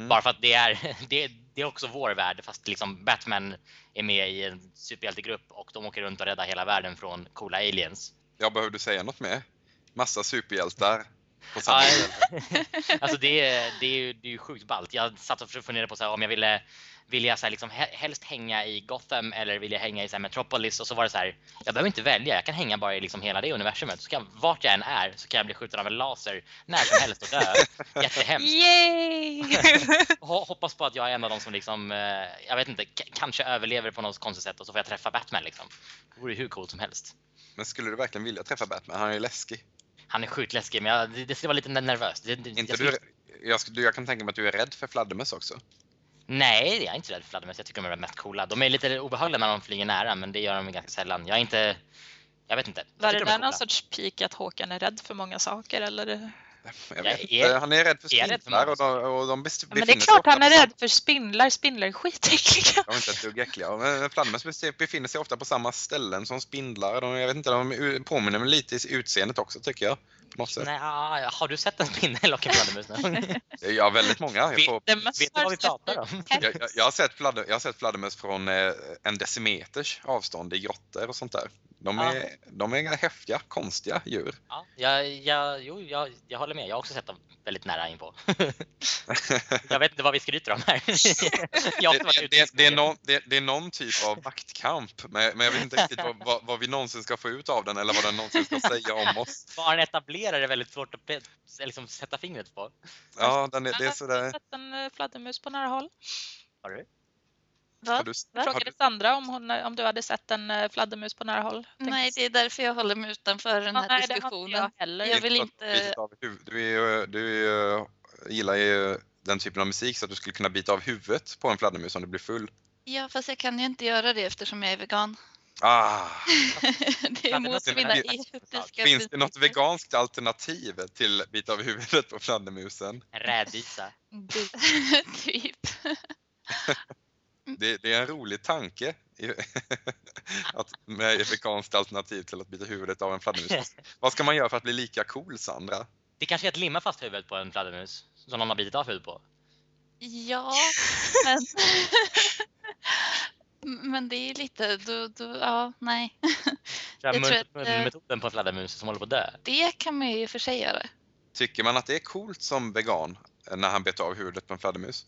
Mm. Bara för att det är, det, det är också vår värld fast liksom Batman är med i en superhjältegrupp och de åker runt och räddar hela världen från coola aliens. Jag behövde säga något mer. Massa superhjältar. På samma alltså det, är- det, är ju, det är ju sjukt ballt. Jag satt och funderade på så här, om jag ville vill jag så här liksom he- helst hänga i Gotham eller vill jag hänga i så här Metropolis och så var det så här. Jag behöver inte välja. Jag kan hänga bara i liksom hela det universumet. Så kan, vart jag än är så kan jag bli skjuten av en laser när som helst och dö. Jättehemskt. Yay! Ho- Hoppas på att jag är en av dem som liksom, eh, jag vet inte, kanske överlever på något konstigt sätt och så får jag träffa Batman liksom. Det vore hur coolt som helst. Men skulle du verkligen vilja träffa Batman? Han är ju läskig. Han är sjukt läskig men jag, det, det skulle vara lite nervöst. Det, det, Inte jag du, skulle- jag, sk- du, jag kan tänka mig att du är rädd för fladdermöss också. Nej, jag är inte rädd för fladdermöss. Jag tycker de är mest coola. De är lite obehagliga när de flyger nära, men det gör de ganska sällan. Jag är inte... Jag vet inte. Jag Var det de är där någon sorts peak att Håkan är rädd för många saker eller? Jag Jag vet är- inte. Han är rädd för är jag rädd för spindlar och de, och de bes- Ja, men det är befinner klart han är rädd för spindlar. Spindlar är skitäckliga. De är inte ett dugg äckliga. Men Fladdermöss befinner sig ofta på samma ställen som spindlar. De, jag vet inte, de påminner mig lite i utseendet också tycker jag. Sätt. Nej, har du sett en spindel och en fladdermus? Ja, väldigt många. Jag, får, Vet du vad vi pratar om? jag, jag, jag, har sett fladder, jag har sett fladdermöss från eh, en decimeters avstånd i grottor och sånt där. De Ja. är, de är häftiga, konstiga djur. Ja, jag, jag, jo, jag, jag håller med. Jag har också sett dem väldigt nära inpå. jag vet inte vad vi skryter om här. Det, det, det, det, är någon, det, det är någon typ av maktkamp, men, men jag vet inte riktigt vad, vad, vad vi någonsin ska få ut av den eller vad den någonsin ska säga om oss. Vad en etablerare är väldigt svårt att liksom, sätta fingret på. Ja, den är, det är Jag har sådär. sett en eh, fladdermus på nära håll. Har du? Va? du, Va? Frågade du, Sandra om, hon, om du hade sett en eh, fladdermus på nära håll. Nej, det är därför jag håller mig utanför den Ja, här nej, det har inte diskussionen. jag heller. Jag vill du, inte- du, är, ju- du gillar ju den typen av musik så att du skulle kunna bita av huvudet på en fladdermus om du blir full. Ja, fast jag kan ju inte göra det eftersom jag är vegan. Ah, det är emot det- mina etiska finns det något veganskt alternativ till bita av huvudet på fladdermusen? En rädisa. typ. Det, det är en rolig tanke att med ett veganskt alternativ till att bita huvudet av en fladdermus. Vad ska man göra för att bli lika cool Sandra? Det kanske är att limma fast huvudet på en fladdermus som någon har bitit av huvudet på. Ja, men... men det är lite, då, då, ja, nej. Jag tror att, eh, munmetoden på en fladdermus som håller på att dö. Det kan man ju för sig göra. Tycker man att det är coolt som vegan när han bet av huvudet på en fladdermus?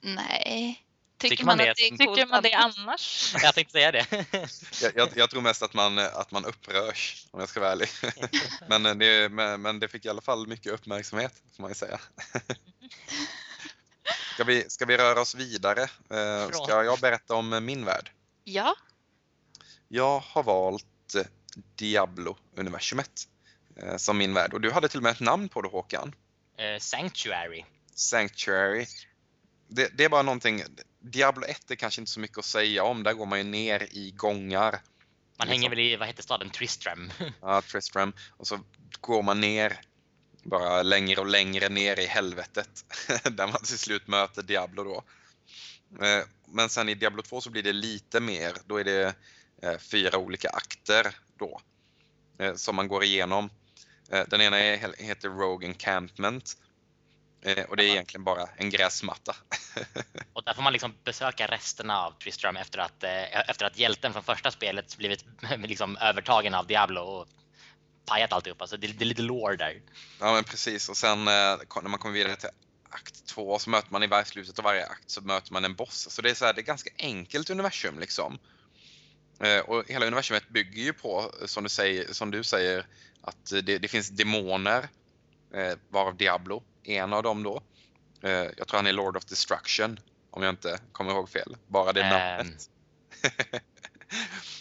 Nej. Tycker, man, man det det? Tycker man det annars? Jag tänkte säga det. Jag, jag, jag tror mest att man, att man upprörs om jag ska vara ärlig. Men det, men, men det fick i alla fall mycket uppmärksamhet får man ju säga. Ska vi, ska vi röra oss vidare? Eh, Ska jag berätta om min värld? Ja, Jag har valt eh, Diablo-universumet eh, som min värld och du hade till och med ett namn på det Håkan. Eh, Sanctuary. Sanctuary. Det, det är bara någonting, Diablo 1 är kanske inte så mycket att säga om, där går man ju ner i gångar. Man Liksom. hänger väl i, vad heter staden, Tristram. Ja, Tristram. Och så går man ner, bara längre och längre ner i helvetet. där man till slut möter Diablo då. Eh, Men sen i Diablo 2 så blir det lite mer, då är det eh, fyra olika akter då. eh, Som man går igenom. Den ena heter Rogue Encampment. Eh, Och det är egentligen bara en gräsmatta. Och där får man liksom besöka resterna av Tristram efter att, eh, efter att hjälten från första spelet blivit liksom övertagen av Diablo och pajat alltihop. Alltså det, det är lite lore där. Ja men precis och sen eh, när man kommer vidare till akt 2 så möter man i varje slutet av varje akt så möter man en boss. Så det är så här, det är ganska enkelt universum liksom. Och hela universumet bygger ju på, som du säger, som du säger att det, det finns demoner, varav Diablo en av dem då. Eh, Jag tror han är Lord of Destruction, om jag inte kommer ihåg fel. Bara det Ehm. namnet.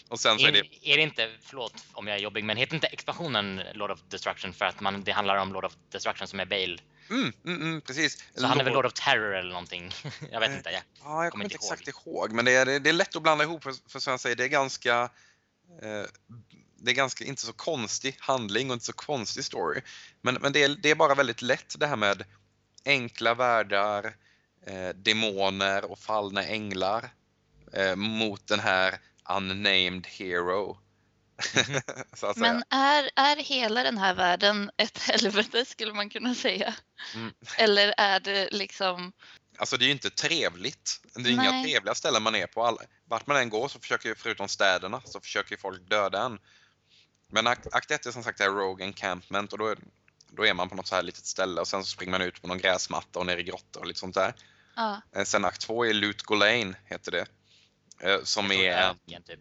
och sen så är det Är, det inte, förlåt om jag är jobbig, men heter inte expansionen Lord of Destruction för att man, det handlar om Lord of Destruction som är Bale? Mm, mm, mm, precis. Så han är väl Lord of Terror eller någonting? jag vet inte. Ja. Ja, jag kommer inte inte exakt ihåg, men det är, det är lätt att blanda ihop för, för som jag säger, det är ganska eh, det är ganska inte så konstig handling och inte så konstig story. Men, men det, är, det är bara väldigt lätt det här med enkla världar, eh, demoner och fallna änglar eh, mot den här unnamed hero. men är, är hela den här världen ett helvete skulle man kunna säga? Mm. Eller är det liksom, Alltså det är ju inte trevligt. Det är inga Nej. trevliga ställen man är på. Alla, vart man än går så försöker förutom städerna, så försöker folk döda en. Men akt, akt 1 är som sagt Rogue Encampment och då är, då är man på något så här litet ställe och sen så springer man ut på någon gräsmatta och ner i grottor och lite sånt där. ja, Eh, Sen akt 2 är Loot Golain, heter det. Eh, Som är öken, typ.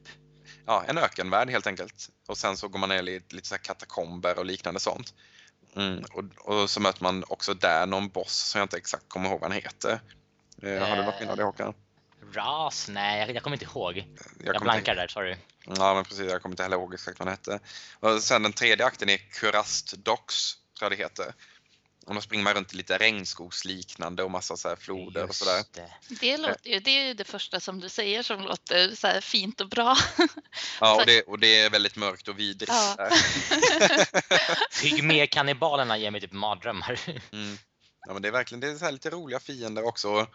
ja, en ökenvärld helt enkelt. Och sen så går man ner i lite så här katakomber och liknande sånt. Mm, och, och så möter man också där någon boss som jag inte exakt kommer ihåg vad han heter. Eh, har du något minne av det Håkan? Ras? Nej, jag, jag kommer inte ihåg. Jag, Jag blankar där, sorry. Ja, men precis. Jag kommer inte heller ihåg exakt vad den hette. Och sen den tredje akten är Kurast Docks, tror jag det heter. Och då springer man runt i lite regnskogsliknande och massa så här floder och sådär. Just det. det, låter ju, det är ju det första som du säger som låter så här fint och bra. Ja, och det, och det är väldigt mörkt och vidrigt. Ja. där. Pygmé-kannibalerna ger mig typ mardrömmar. Mm. Ja, men det är verkligen det är så här lite roliga fiender också.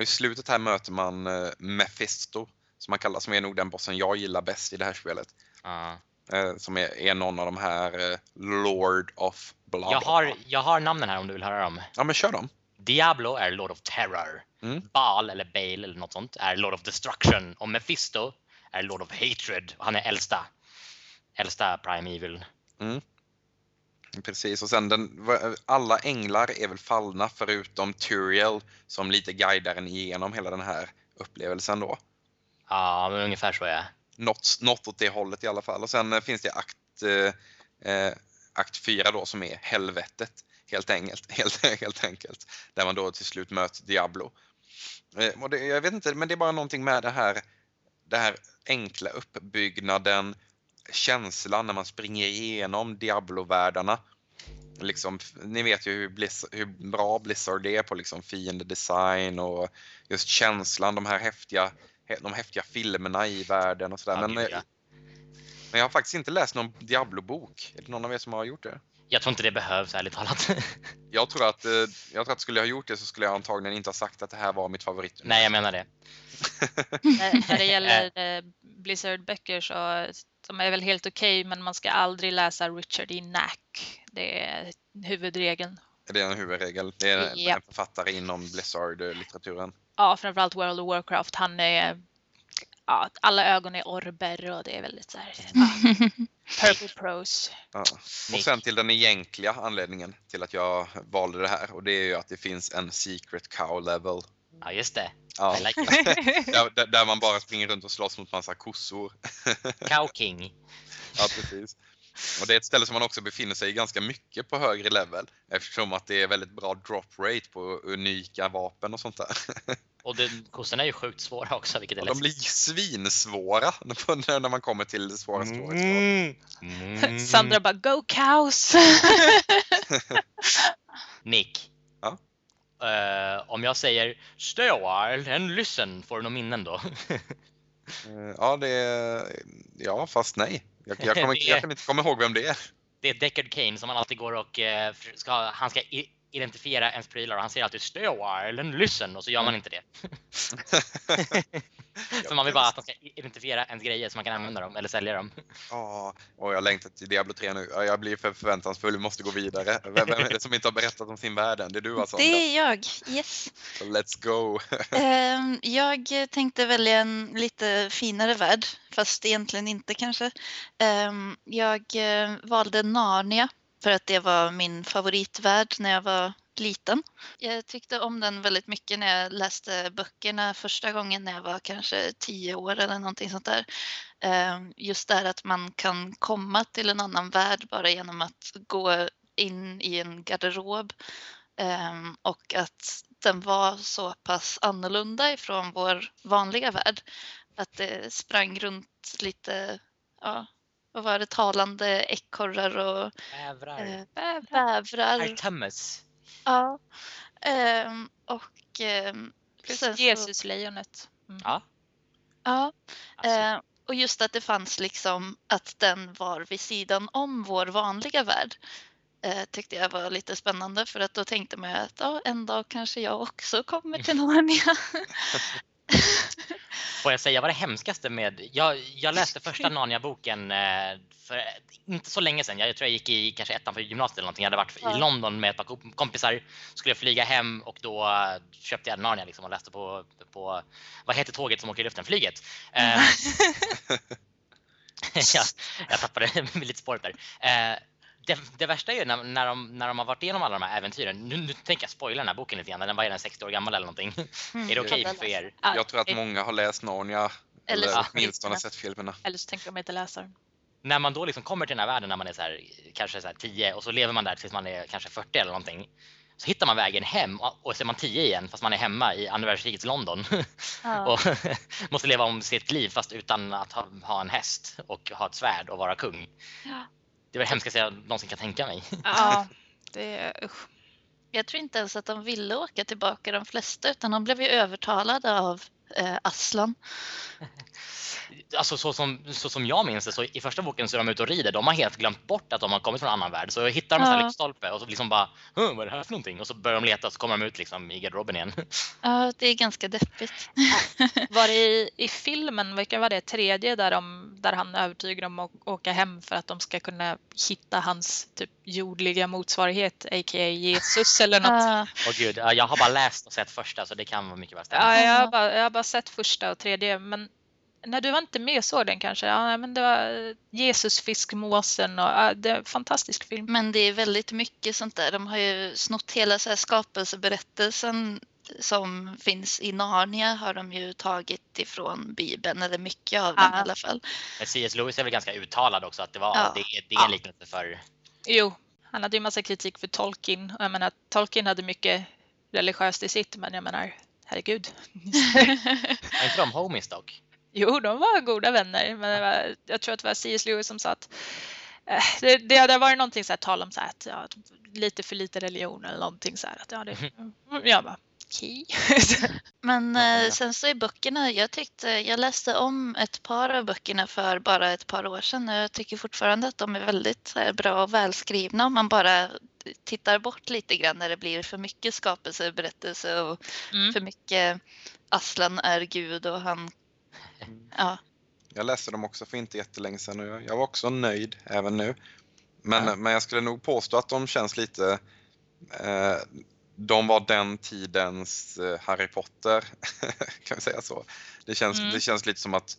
I slutet här möter man eh, Mephisto, som man kallar, som är nog den bossen jag gillar bäst i det här spelet. Ja. Eh, som är, är någon av de här eh, Lord of blah, Jag, har, jag har namnen här om du vill höra dem. Ja, men kör dem. Diablo är Lord of Terror. Mm. Baal eller Bale eller något sånt är Lord of Destruction. Och Mephisto är Lord of Hatred. Han är äldsta. Äldsta Prime Evil. Precis, och sen den, alla änglar är väl fallna förutom Turiel som lite guidar en igenom hela den här upplevelsen då. Ja, men ungefär så ja. Något, något åt det hållet i alla fall. Och sen eh, finns det akt, eh, eh, akt 4 då som är helvetet helt enkelt, helt, helt enkelt. Där man då till slut möter Diablo. Eh, och det, jag vet inte, men det är bara någonting med det här, det här enkla uppbyggnaden, känslan när man springer igenom Diablo-världarna. Liksom, ni vet ju hur, Blizzard, hur bra Blizzard är på liksom fiendedesign och just känslan, de här häftiga, de häftiga filmerna i världen och sådär. Ja, men, ja. men jag har faktiskt inte läst någon Diablo-bok. Är det någon av er som har gjort det? Jag tror inte det behövs ärligt talat. Jag tror att, eh, jag tror att skulle jag ha gjort det så skulle jag antagligen inte ha sagt att det här var mitt favorit. Nej, jag menar det. När, när det gäller eh, Blizzard-böcker så de är väl helt okej men man ska aldrig läsa Richard E. Nack. Det är huvudregeln. Det är en huvudregel. Det är Ja. en författare inom Blizzard-litteraturen. Ja, framförallt World of Warcraft. Han är ja, alla ögon är orber och det är väldigt så här. Ja, purple prose. Ja. Och sen till den egentliga anledningen till att jag valde det här och det är ju att det finns en secret cow level. Ja, just det. Ja, like där- där man bara springer runt och slåss mot massa kossor. Cow King. Ja, precis. Och det är ett ställe som man också befinner sig i ganska mycket på högre level eftersom att det är väldigt bra drop rate på unika vapen och sånt där. Och det, kossorna är ju sjukt svåra också, vilket är Och de blir läskigt. svinsvåra när man kommer till det svåra stories. Mm. Mm. Sandra bara Go cows! Nick. Ja? Eh, om jag säger Stay a while and listen, får du några minnen då? Eh, Ja, det är... Ja, fast nej. Jag, jag, kommer, jag kan inte komma ihåg vem det är. det är Deckard Kane som man alltid går och eh, ska, han ska i- identifiera ens prylar och han säger alltid Stay a while and listen och så gör man inte det. För man vill bara att han ska identifiera ens grejer så man kan använda dem eller sälja dem. Ja, och jag längtar till Diablo 3 nu. Ja, Jag blir för förväntansfull, vi måste gå vidare. Vem, vem är det som inte har berättat om sin värld än? Det är du alltså? Det är jag, yes. Så Let's go! Ehm, Jag tänkte välja en lite finare värld, fast egentligen inte kanske. Ehm, Jag eh, valde Narnia för att det var min favoritvärld när jag var liten. Jag tyckte om den väldigt mycket när jag läste böckerna första gången när jag var kanske tio år eller någonting sånt där. Ehm, just det här att man kan komma till en annan värld bara genom att gå in i en garderob ehm, och att den var så pass annorlunda ifrån vår vanliga värld. Att det sprang runt lite, ja, vad var det, talande ekorrar och Bävrar. eh, bävrar. Artemis. Ja. Ehm, och ehm, så- Jesuslejonet. Mm. Ja. Ja, Alltså, Eh, och just att det fanns liksom att den var vid sidan om vår vanliga värld eh, tyckte jag var lite spännande för att då tänkte man ju att ja, en dag kanske jag också kommer till Narnia. Får jag säga vad det hemskaste med... Jag, jag läste första Narnia-boken eh, för inte så länge sedan. Jag tror jag gick i kanske ettan för gymnasiet eller någonting. Jag hade varit Ja. i London med ett par komp- kompisar. Skulle jag flyga hem och då eh, köpte jag Narnia liksom och läste på, på vad heter tåget som åker i luften? Flyget. Eh, jag, jag tappade lite spåret där. Det, det värsta är ju när, när, de, när de har varit igenom alla de här äventyren. Nu, nu tänker jag spoila den här boken lite grann. Den var den 60 år gammal eller någonting. Mm. Är det okej Ja, för er? Ja, Jag tror att många har läst Narnia, Eller eller åtminstone sett filmerna. Eller så tänker de inte läsa den. när man då liksom kommer till den här världen när man är så här, kanske så här 10 och så lever man där tills man är kanske 40 eller någonting. Så hittar man vägen hem och och så är man 10 igen fast man är hemma i andra världskrigets London Ja. och måste leva om sitt liv fast utan att ha, ha en häst och ha ett svärd och vara kung. Ja. Det var hemskaste jag någonsin kan tänka mig. Ja, det är usch. Jag tror inte ens att de ville åka tillbaka de flesta utan de blev ju övertalade av eh, Aslan. Alltså så som, så som jag minns det så i första boken så är de ute och rider. De har helt glömt bort att de har kommit från en annan värld. Så hittar de en Ja. lyktstolpe och så liksom bara "Huh, vad är det här för någonting? Och så börjar de leta och så kommer de ut liksom i garderoben igen. Ja, det är ganska deppigt. Var det i, i filmen, vilken var det, tredje där, de, där han övertygar dem att åka hem för att de ska kunna hitta hans typ jordliga motsvarighet, a.k.a. Jesus eller något. Ja, Åh gud, ja, jag har bara läst och sett första så det kan vara mycket väl stämma. Ja, jag, har bara, jag har bara sett första och tredje, men när du var inte med och såg den kanske? Ja, men det var Jesus, fiskmåsen och ja, det är en fantastisk film. Men det är väldigt mycket sånt där. De har ju snott hela så här skapelseberättelsen som finns i Narnia har de ju tagit ifrån Bibeln, eller mycket av den Ja. i alla fall. Men C.S. Lewis är väl ganska uttalad också att det, var, Ja. det, det är en Ja. liknelse för... Jo, han hade ju massa kritik för Tolkien. och Jag menar, Tolkien hade mycket religiöst i sitt, men jag menar, herregud. Var inte de homies dock? Jo, de var goda vänner, men var, jag tror att det var C.S. Lewis som sa att eh, det, det, det var någonting så här tal om så här att ja, lite för lite religion eller någonting så här. Att, ja, det, jag bara, okej. Men eh, sen så i böckerna, jag tyckte, jag läste om ett par av böckerna för bara ett par år sedan och jag tycker fortfarande att de är väldigt här, bra och välskrivna om man bara tittar bort lite grann när det blir för mycket skapelseberättelse och Mm. för mycket Aslan är gud och han, ja. Jag läste dem också för inte jättelänge sedan och jag, jag var också nöjd även nu. Men, Ja. men jag skulle nog påstå att de känns lite... Eh, de var den tidens eh, Harry Potter, kan vi säga så. Det känns, Mm. det känns lite som att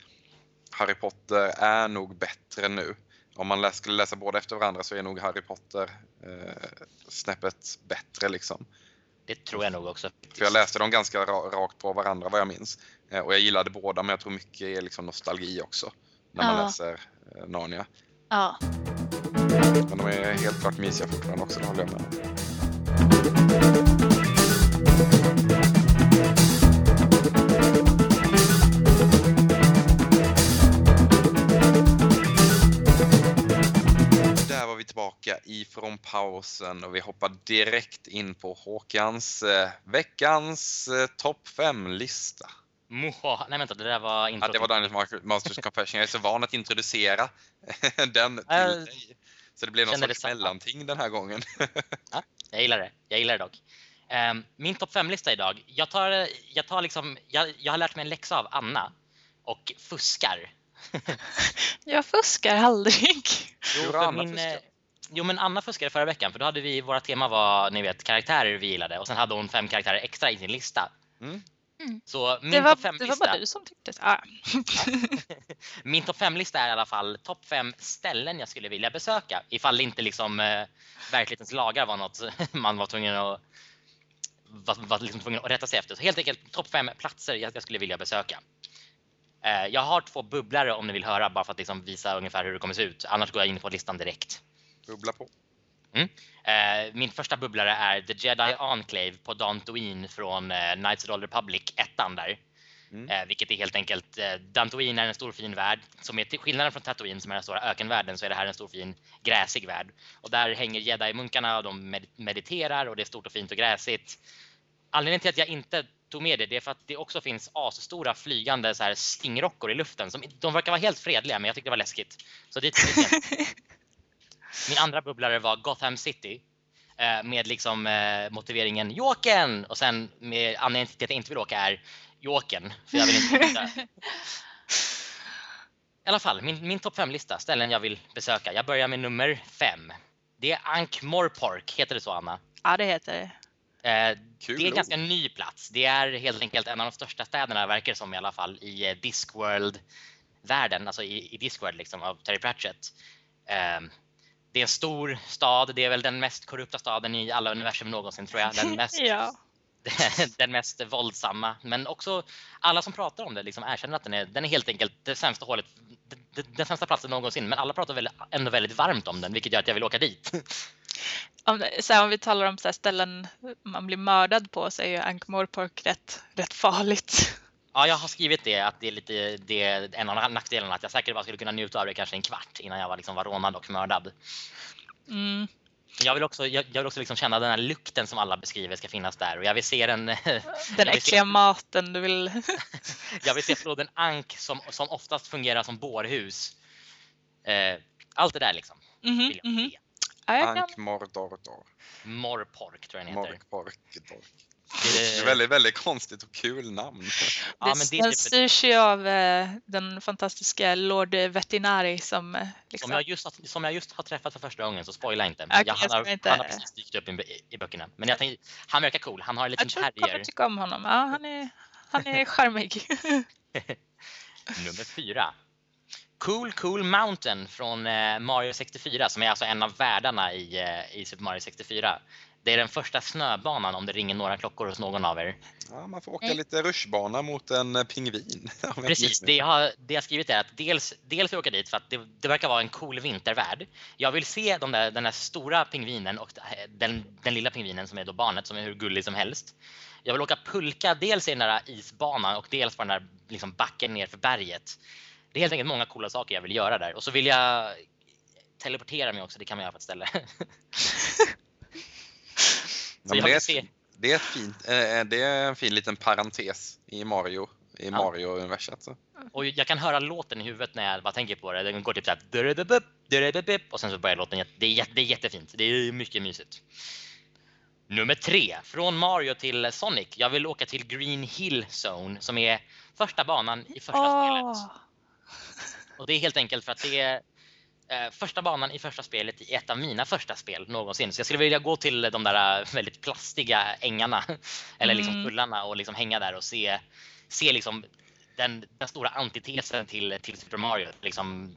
Harry Potter är nog bättre nu. Om man läs, skulle läsa båda efter varandra så är nog Harry Potter eh, snäppet bättre liksom. Det tror jag nog också. För jag läste dem ganska ra, rakt på varandra vad jag minns. Eh, och jag gillade båda men jag tror mycket är liksom nostalgi också. När man Ja. läser eh, Narnia. ja. Men de är helt klart mysiga fortfarande också, det håller jag med om. Tillbaka ifrån pausen och vi hoppar direkt in på Håkans eh, veckans eh, topp 5-lista. Moha. Nej vänta, det där var inte... Ja, det var Daniels Masters Confession. Jag är så van att introducera den till Äh, dig. Så det blev någon sorts mellanting den här gången. Jag gillar det. Jag gillar det dock. Ehm, min topp 5-lista idag. Jag tar, jag tar liksom, jag, jag har lärt mig en läxa av Anna och fuskar. Jag fuskar aldrig. Har för Anna min, fuskat? Jo men Anna fuskade förra veckan för då hade vi, våra tema var ni vet karaktärer vi gillade och sen hade hon fem karaktärer extra i sin lista. Mm. Så min Det var, topp 5 det var bara du som tyckte så. Ah. min topp 5 lista är i alla fall topp 5 ställen jag skulle vilja besöka ifall inte liksom eh, verklighetens lagar var något man var tvungen att var, var liksom tvungen att rätta sig efter. Så helt enkelt topp 5 platser jag, jag skulle vilja besöka. Eh, jag har två bubblare om ni vill höra bara för att liksom visa ungefär hur det kommer se ut. Annars går jag in på listan direkt. Bubbla på. Eh, min första bubblare är The Jedi Enclave på Dantooine från eh, Knights of the Old Republic, ettan där. Mm. Eh, vilket är helt enkelt, eh, Dantooine är en stor fin värld. Som är till skillnaden från Tatooine som är den stora ökenvärlden så är det här en stor fin gräsig värld. Och där hänger jedi-munkarna och de med- mediterar och det är stort och fint och gräsigt. Anledningen till att jag inte tog med det, det är för att det också finns asstora flygande så här stingrockor i luften. Som, de verkar vara helt fredliga men jag tyckte det var läskigt. Så jag. Min andra bubblare var Gotham City. eh, Med liksom eh, motiveringen Jokern och sen med anledningen till att jag inte vill åka är Jokern. För jag vill inte åka. I alla fall, min, min topp 5-lista, ställen jag vill besöka. Jag börjar med nummer 5. Det är Ankh-Morpork, heter det så Anna? Ja, det heter det. Eh, Kul det är en ganska ny plats. Det är helt enkelt en av de största städerna verkar det som i alla fall i eh, Discworld-världen, alltså i, i Discworld liksom av Terry Pratchett. Eh, det är en stor stad, det är väl den mest korrupta staden i alla universum någonsin tror jag. Den mest, Ja. den mest våldsamma. Men också alla som pratar om det liksom erkänner att den är, den är helt enkelt det sämsta hålet, den, sämsta platsen någonsin. Men alla pratar väldigt, ändå väldigt varmt om den, vilket gör att jag vill åka dit. Om, så om vi talar om så här ställen man blir mördad på så är ju Ankh-Morpork rätt, rätt farligt. Ja, jag har skrivit det att det är lite det är en av nackdelarna att jag säkert bara skulle kunna njuta av det kanske en kvart innan jag var, liksom, var rånad och mördad. Mm. Jag vill också, jag, jag vill också liksom känna den här lukten som alla beskriver ska finnas där och jag vill se den. Den vill äckliga se, maten du vill... jag vill se floden Ank som, som oftast fungerar som bårhus. Eh, allt det där liksom Mhm, vill jag se. Jag kan... Ank Mordordor. Morpork tror jag den heter. Mork, pork, dork. Det är väldigt, väldigt konstigt och kul namn. Ja, det, men det den typ- styrs ju av eh, den fantastiska Lord Vetinari som eh, liksom... Som jag, just, har- som jag just har träffat för första gången så spoila inte. Okej, jag, han, har, inte- han har precis dykt upp i, i böckerna. Men jag tänkte, han verkar cool. Han har en liten jag tror terrier. kommer tycka om honom. Ja, han är, han är charmig. Nummer fyra. Cool Cool Mountain från eh, Mario 64 som är alltså en av världarna i, i Super Mario 64. Det är den första snöbanan om det ringer några klockor hos någon av er. Ja, man får åka Nej. lite rutschbana mot en eh, pingvin. Precis, det jag, har, det jag skrivit är att dels, dels åka dit för att det, det, verkar vara en cool vintervärld. Jag vill se de där, den där stora pingvinen och den, den lilla pingvinen som är då barnet som är hur gullig som helst. Jag vill åka pulka dels i den där isbanan och dels på den där liksom backen ner för berget. Det är helt enkelt många coola saker jag vill göra där. Och så vill jag teleportera mig också, det kan man göra på ett ställe. så jag vill se. Det är, ett fint, eh, det är en fin liten parentes i Mario i ja. Mario-universet. Och jag kan höra låten i huvudet när jag bara tänker på det. Den går typ såhär och sen så börjar låten. Det är, det är jättefint. Det är mycket mysigt. Nummer tre, från Mario till Sonic. Jag vill åka till Green Hill Zone som är första banan i första oh. spelet. Och det är helt enkelt för att det är eh, första banan i första spelet i ett av mina första spel någonsin. Så jag skulle vilja gå till de där eh, väldigt plastiga ängarna eller liksom mm. kullarna och liksom hänga där och se, se liksom den, den stora antitesen till, till Super Mario. Liksom,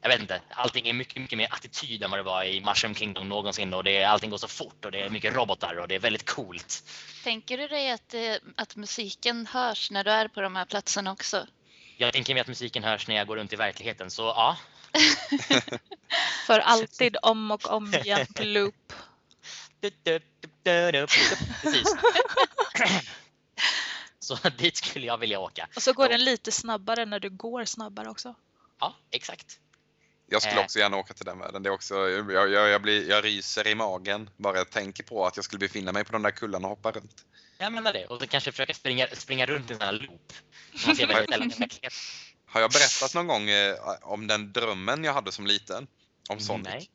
jag vet inte, allting är mycket, mycket mer attityd än vad det var i Mushroom Kingdom någonsin och det, allting går så fort och det är mycket robotar och det är väldigt coolt. Tänker du dig att, eh, att musiken hörs när du är på de här platserna också? Jag tänker mig att musiken hörs när jag går runt i verkligheten, så ja. För alltid om och om igen på loop. Precis. Så dit skulle jag vilja åka. Och så går den lite snabbare när du går snabbare också. Ja, exakt. Jag skulle eh. också gärna åka till den världen. Det är också, jag, jag, jag, blir, jag ryser i magen bara jag tänker på att jag skulle befinna mig på de där kullarna och hoppa runt. Jag menar det. Och kanske försöka springa, springa runt i en sån här loop. Har jag berättat någon gång eh, om den drömmen jag hade som liten? Om Sonic? Nej.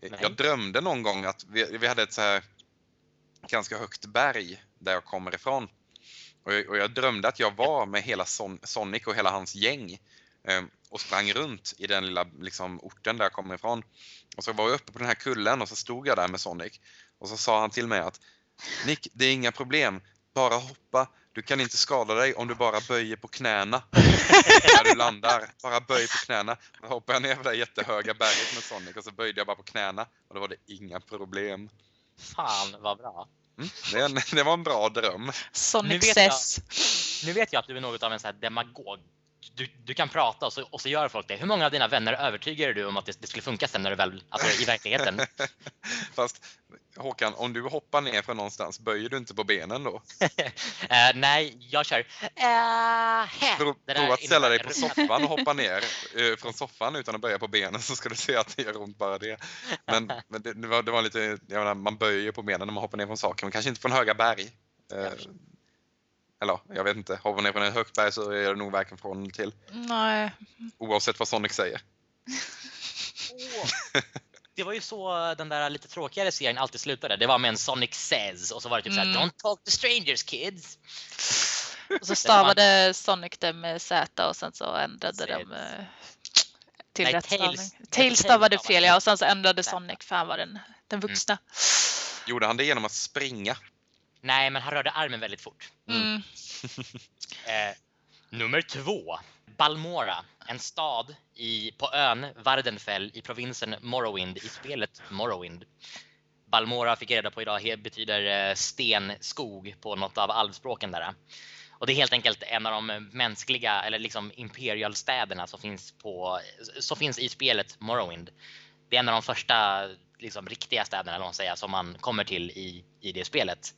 Nej. Jag drömde någon gång att vi, vi hade ett så här ganska högt berg där jag kommer ifrån. Och jag, och jag drömde att jag var med hela Son, Sonic och hela hans gäng eh, och sprang runt i den lilla liksom, orten där jag kommer ifrån. Och så var jag uppe på den här kullen och så stod jag där med Sonic och så sa han till mig att Nick, det är inga problem. Bara hoppa. Du kan inte skada dig om du bara böjer på knäna när du landar. Bara böj på knäna. Då hoppade jag ner för det jättehöga berget med Sonic och så böjde jag bara på knäna och då var det inga problem. Fan vad bra. Mm, det, det, var en bra dröm. Sonic nu vet, jag, nu vet jag att du är något av en sån här demagog du, du kan prata och så, och så gör folk det. Hur många av dina vänner övertygar du om att det, det skulle funka sen när du väl, alltså i verkligheten? Fast Håkan, om du hoppar ner från någonstans, böjer du inte på benen då? uh, nej, jag kör uh, Prov, prova att ställa dig på soffan och hoppa ner uh, från soffan utan att böja på benen så ska du se att det gör ont bara det. Men, men det, det, var, det var lite, jag menar, man böjer på benen när man hoppar ner från saker, men kanske inte från höga berg. Uh, eller jag vet inte, hoppar ner från ett högt berg så är det nog varken från eller till. Nej. Oavsett vad Sonic säger. Oh. Det var ju så den där lite tråkigare serien alltid slutade. Det var med en Sonic says och så var det typ mm. såhär Don't talk to strangers kids. Och så stavade Sonic det med Z och sen så ändrade de eh, till Nej, rätt stavning. Tails stavade fel ja och sen så ändrade Sonic, fan var den, den vuxna. Mm. Gjorde han det genom att springa? Nej, men han rörde armen väldigt fort. Mm. eh, nummer två. Balmora, en stad i, på ön Vardenfell i provinsen Morrowind i spelet Morrowind. Balmora fick jag reda på idag betyder eh, stenskog på något av alvspråken där. Och det är helt enkelt en av de mänskliga eller liksom imperialstäderna som finns, på, som finns i spelet Morrowind. Det är en av de första liksom, riktiga städerna eller säga, som man kommer till i, i det spelet.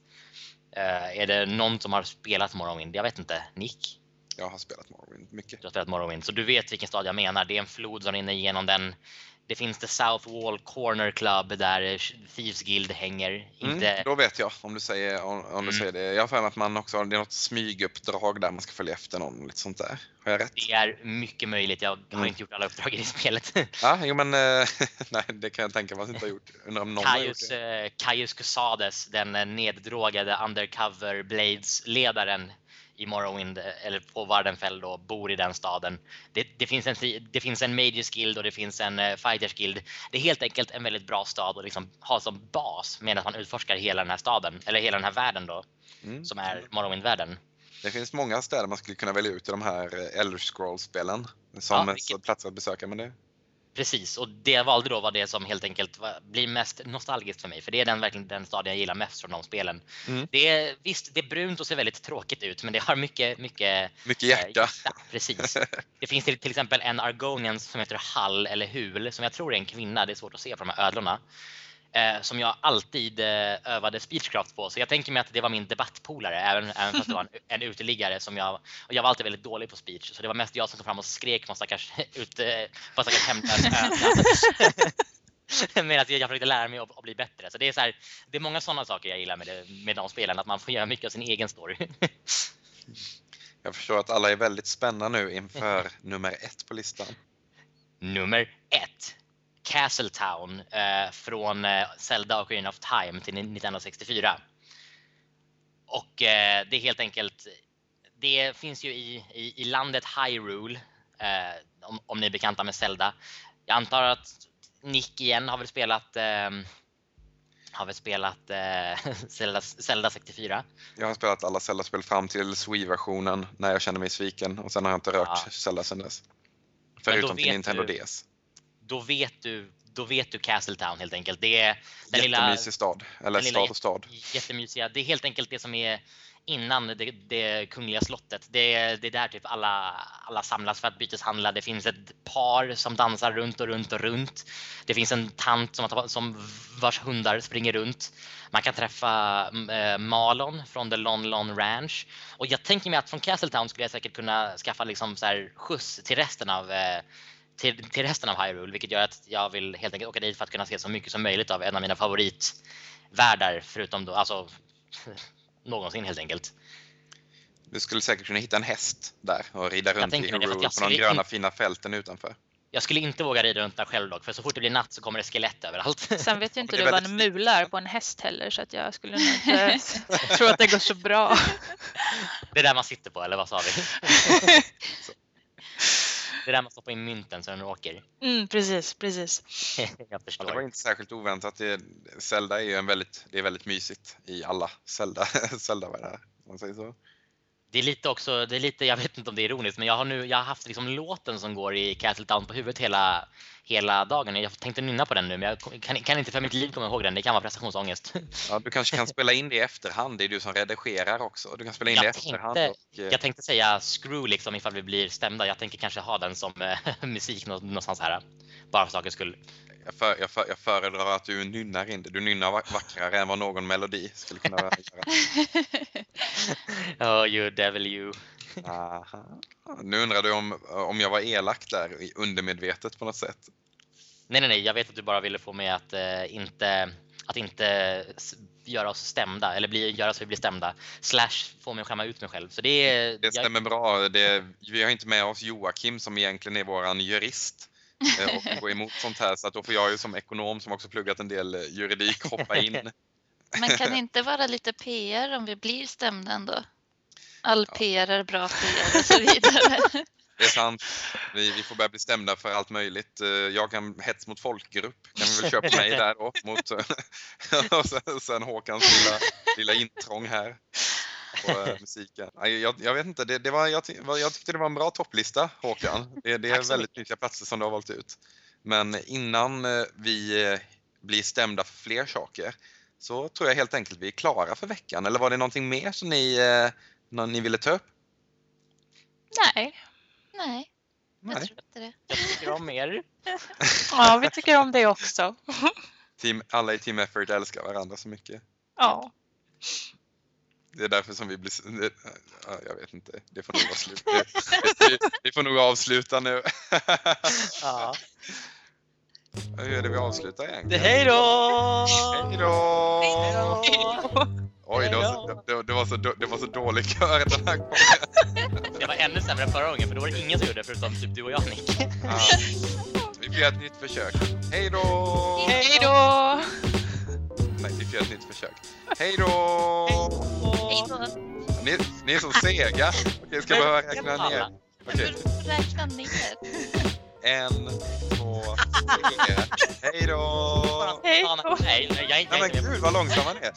Uh, är det någon som har spelat Morrowind? Jag vet inte. Nick? Jag har spelat Morrowind mycket. Du har spelat Morrowind, så du vet vilken stad jag menar. Det är en flod som rinner igenom den. Det finns The South Wall Corner Club där Thieves Guild hänger. Mm, inte... Då vet jag om du säger, om, om du mm. säger det. Jag har för att man också har det är något smyguppdrag där man ska följa efter någon. Lite sånt där. Har jag rätt? Det är mycket möjligt. Jag har mm. inte gjort alla uppdrag i spelet. Ja, jo, men nej, det kan jag tänka mig att jag inte har gjort. Undrar om någon Kaius, har gjort det. Eh, Kaius Cusades, den eh, neddrogade undercover Blades-ledaren i Morrowind eller på Vardenfell då bor i den staden. Det, det, finns en, det finns en Mages Guild och det finns en uh, Fighters Guild. Det är helt enkelt en väldigt bra stad att liksom ha som bas medan man utforskar hela den här staden eller hela den här världen då mm. som är Morrowind-världen. Det finns många städer man skulle kunna välja ut i de här eh, Elder Scrolls-spelen som ja, vilket... platser att besöka. Men det... Precis, och det valde då var det som helt enkelt blir mest nostalgiskt för mig. För det är den, verkligen den stadien jag gillar mest från de spelen. Mm. Det är, visst, det är brunt och ser väldigt tråkigt ut, men det har mycket, mycket, mycket hjärta. Äh, hjärta. Precis. det finns till, till exempel en Argonian som heter Hall eller Hul, som jag tror är en kvinna. Det är svårt att se på de här ödlorna eh, som jag alltid eh, övade speechcraft på. Så jag tänker mig att det var min debattpolare, även, även fast det var en, en uteliggare som jag, och jag var alltid väldigt dålig på speech. Så det var mest jag som kom fram och skrek på stackars, ut, eh, på stackars hemlös Medan jag försökte lära mig att, att, bli bättre. Så det är, så här, det är många sådana saker jag gillar med, det, med de spelen, att man får göra mycket av sin egen story. jag förstår att alla är väldigt spända nu inför nummer ett på listan. Nummer ett. Castletown eh, från eh, Zelda och Ocarina of Time till 1964. Och eh, det är helt enkelt, det finns ju i, i, i landet Hyrule, eh, om, om ni är bekanta med Zelda. Jag antar att Nick igen har väl spelat eh, har väl spelat eh, Zelda, Zelda 64. Jag har spelat alla Zelda-spel fram till Wii-versionen när jag kände mig sviken och sen har jag inte rört ja. Zelda sen dess. Förutom till Nintendo du, DS då vet du då vet du Castletown helt enkelt. Det är den lilla, stad, eller stad och stad. Jättemysiga. Det är helt enkelt det som är innan det, det kungliga slottet. Det, det är där typ alla, alla samlas för att byteshandla. Det finns ett par som dansar runt och runt och runt. Det finns en tant som, som vars hundar springer runt. Man kan träffa äh, Malon från The Lon Lon Ranch. Och jag tänker mig att från Castletown skulle jag säkert kunna skaffa liksom så här skjuts till resten av äh, till, till resten av Hyrule, vilket gör att jag vill helt enkelt åka dit för att kunna se så mycket som möjligt av en av mina favoritvärldar, förutom då, alltså någonsin helt enkelt. Du skulle säkert kunna hitta en häst där och rida runt i Hyrule på de gröna fina fälten utanför. Jag skulle inte våga rida runt där själv dock, för så fort det blir natt så kommer det skelett överallt. Sen vet ju inte du vad en mula är på en häst heller, så att jag skulle nog inte tro att det går så bra. Det är där man sitter på, eller vad sa vi? Det är där man stoppar in mynten så den åker. Mm, precis, precis. jag förstår. Ja, det var inte särskilt oväntat. Det, Zelda är ju en väldigt, det är väldigt mysigt i alla Zelda, Zelda-världar, om man säger så. Det är lite också, det är lite, jag vet inte om det är ironiskt, men jag har nu, jag har haft liksom låten som går i Castle Town på huvudet hela, hela dagen. Jag tänkte nynna på den nu, men jag kan, kan, inte för mitt liv komma ihåg den. Det kan vara prestationsångest. Ja, du kanske kan spela in det i efterhand. Det är du som redigerar också. Du kan spela in jag det i tänkte, efterhand. Och... Eh, jag tänkte säga screw liksom ifall vi blir stämda. Jag tänker kanske ha den som äh, musik någonstans här. Bara för sakens skull. Jag, för, jag, för, jag föredrar att du nynnar in det. Du nynnar vackrare än vad någon melodi skulle kunna göra. oh, you devil you. Aha. Nu undrar du om, om jag var elak där undermedvetet på något sätt? Nej, nej, nej. Jag vet att du bara ville få mig att eh, inte att inte göra oss stämda eller bli, göra så vi blir stämda. Slash få mig att skämma ut mig själv. Så det, det stämmer jag... bra. Det, vi har inte med oss Joakim som egentligen är våran jurist eh, och gå emot sånt här. Så att då får jag ju som ekonom som också pluggat en del juridik hoppa in. Men kan det inte vara lite PR om vi blir stämda ändå? All ja. PR är bra PR och så vidare. Det är sant. Vi, vi får börja bli stämda för allt möjligt. Eh, jag kan hets mot folkgrupp. Kan vi väl köpa mig där då. Mot, och sen, sen Håkans lilla, lilla intrång här på äh, musiken. Jag, jag, vet inte, det, det var, jag, jag, tyckte det var en bra topplista Håkan. Det, det är väldigt mycket platser som du har valt ut. Men innan eh, vi blir stämda för fler saker så tror jag helt enkelt vi är klara för veckan. Eller var det någonting mer som ni, ni ville ta upp? Nej, Nej, jag Nej. tror inte det. Jag tycker om er. ja, vi tycker om det också. Team, alla i Team Effort älskar varandra så mycket. Ja. Det är därför som vi blir... Ja, jag vet inte, det får nog vara slut. Vi, vi får nog avsluta nu. ja. Hur är det vi avslutar egentligen? Hej då! Hej då! Oj, det var, så, det, det, var så, det var så dålig kör den här gången. Det var ännu sämre än förra gången för då var det ingen som gjorde det förutom typ du och jag Nick. Ja. Vi får göra ett nytt försök. Hej då! Hej då! Nej, vi får göra ett nytt försök. Hej då! Hej då! Ni, ni är så sega. Okej, ska jag behöva räkna ner? Okej. Räkna ner. En, två, tre. Hej då! Hej då! Nej, nej, jag är inte... Nej men gud vad långsam man är.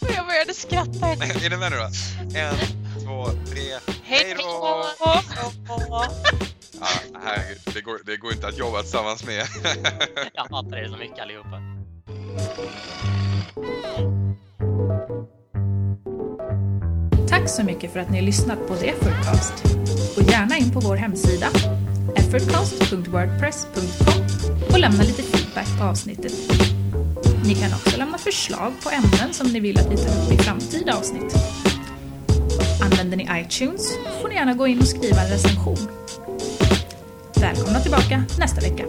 Jag började skratta. är du med nu då? En, två, tre. Hej då! ah, herregud, det, går, det går inte att jobba tillsammans med. jag hatar er så mycket allihopa. Tack så mycket för att ni har lyssnat på The Effortcast. Gå gärna in på vår hemsida, effortcast.wordpress.com och lämna lite feedback på avsnittet. Ni kan också lämna förslag på ämnen som ni vill att vi tar upp i framtida avsnitt. Använder ni iTunes får ni gärna gå in och skriva en recension. Välkomna tillbaka nästa vecka.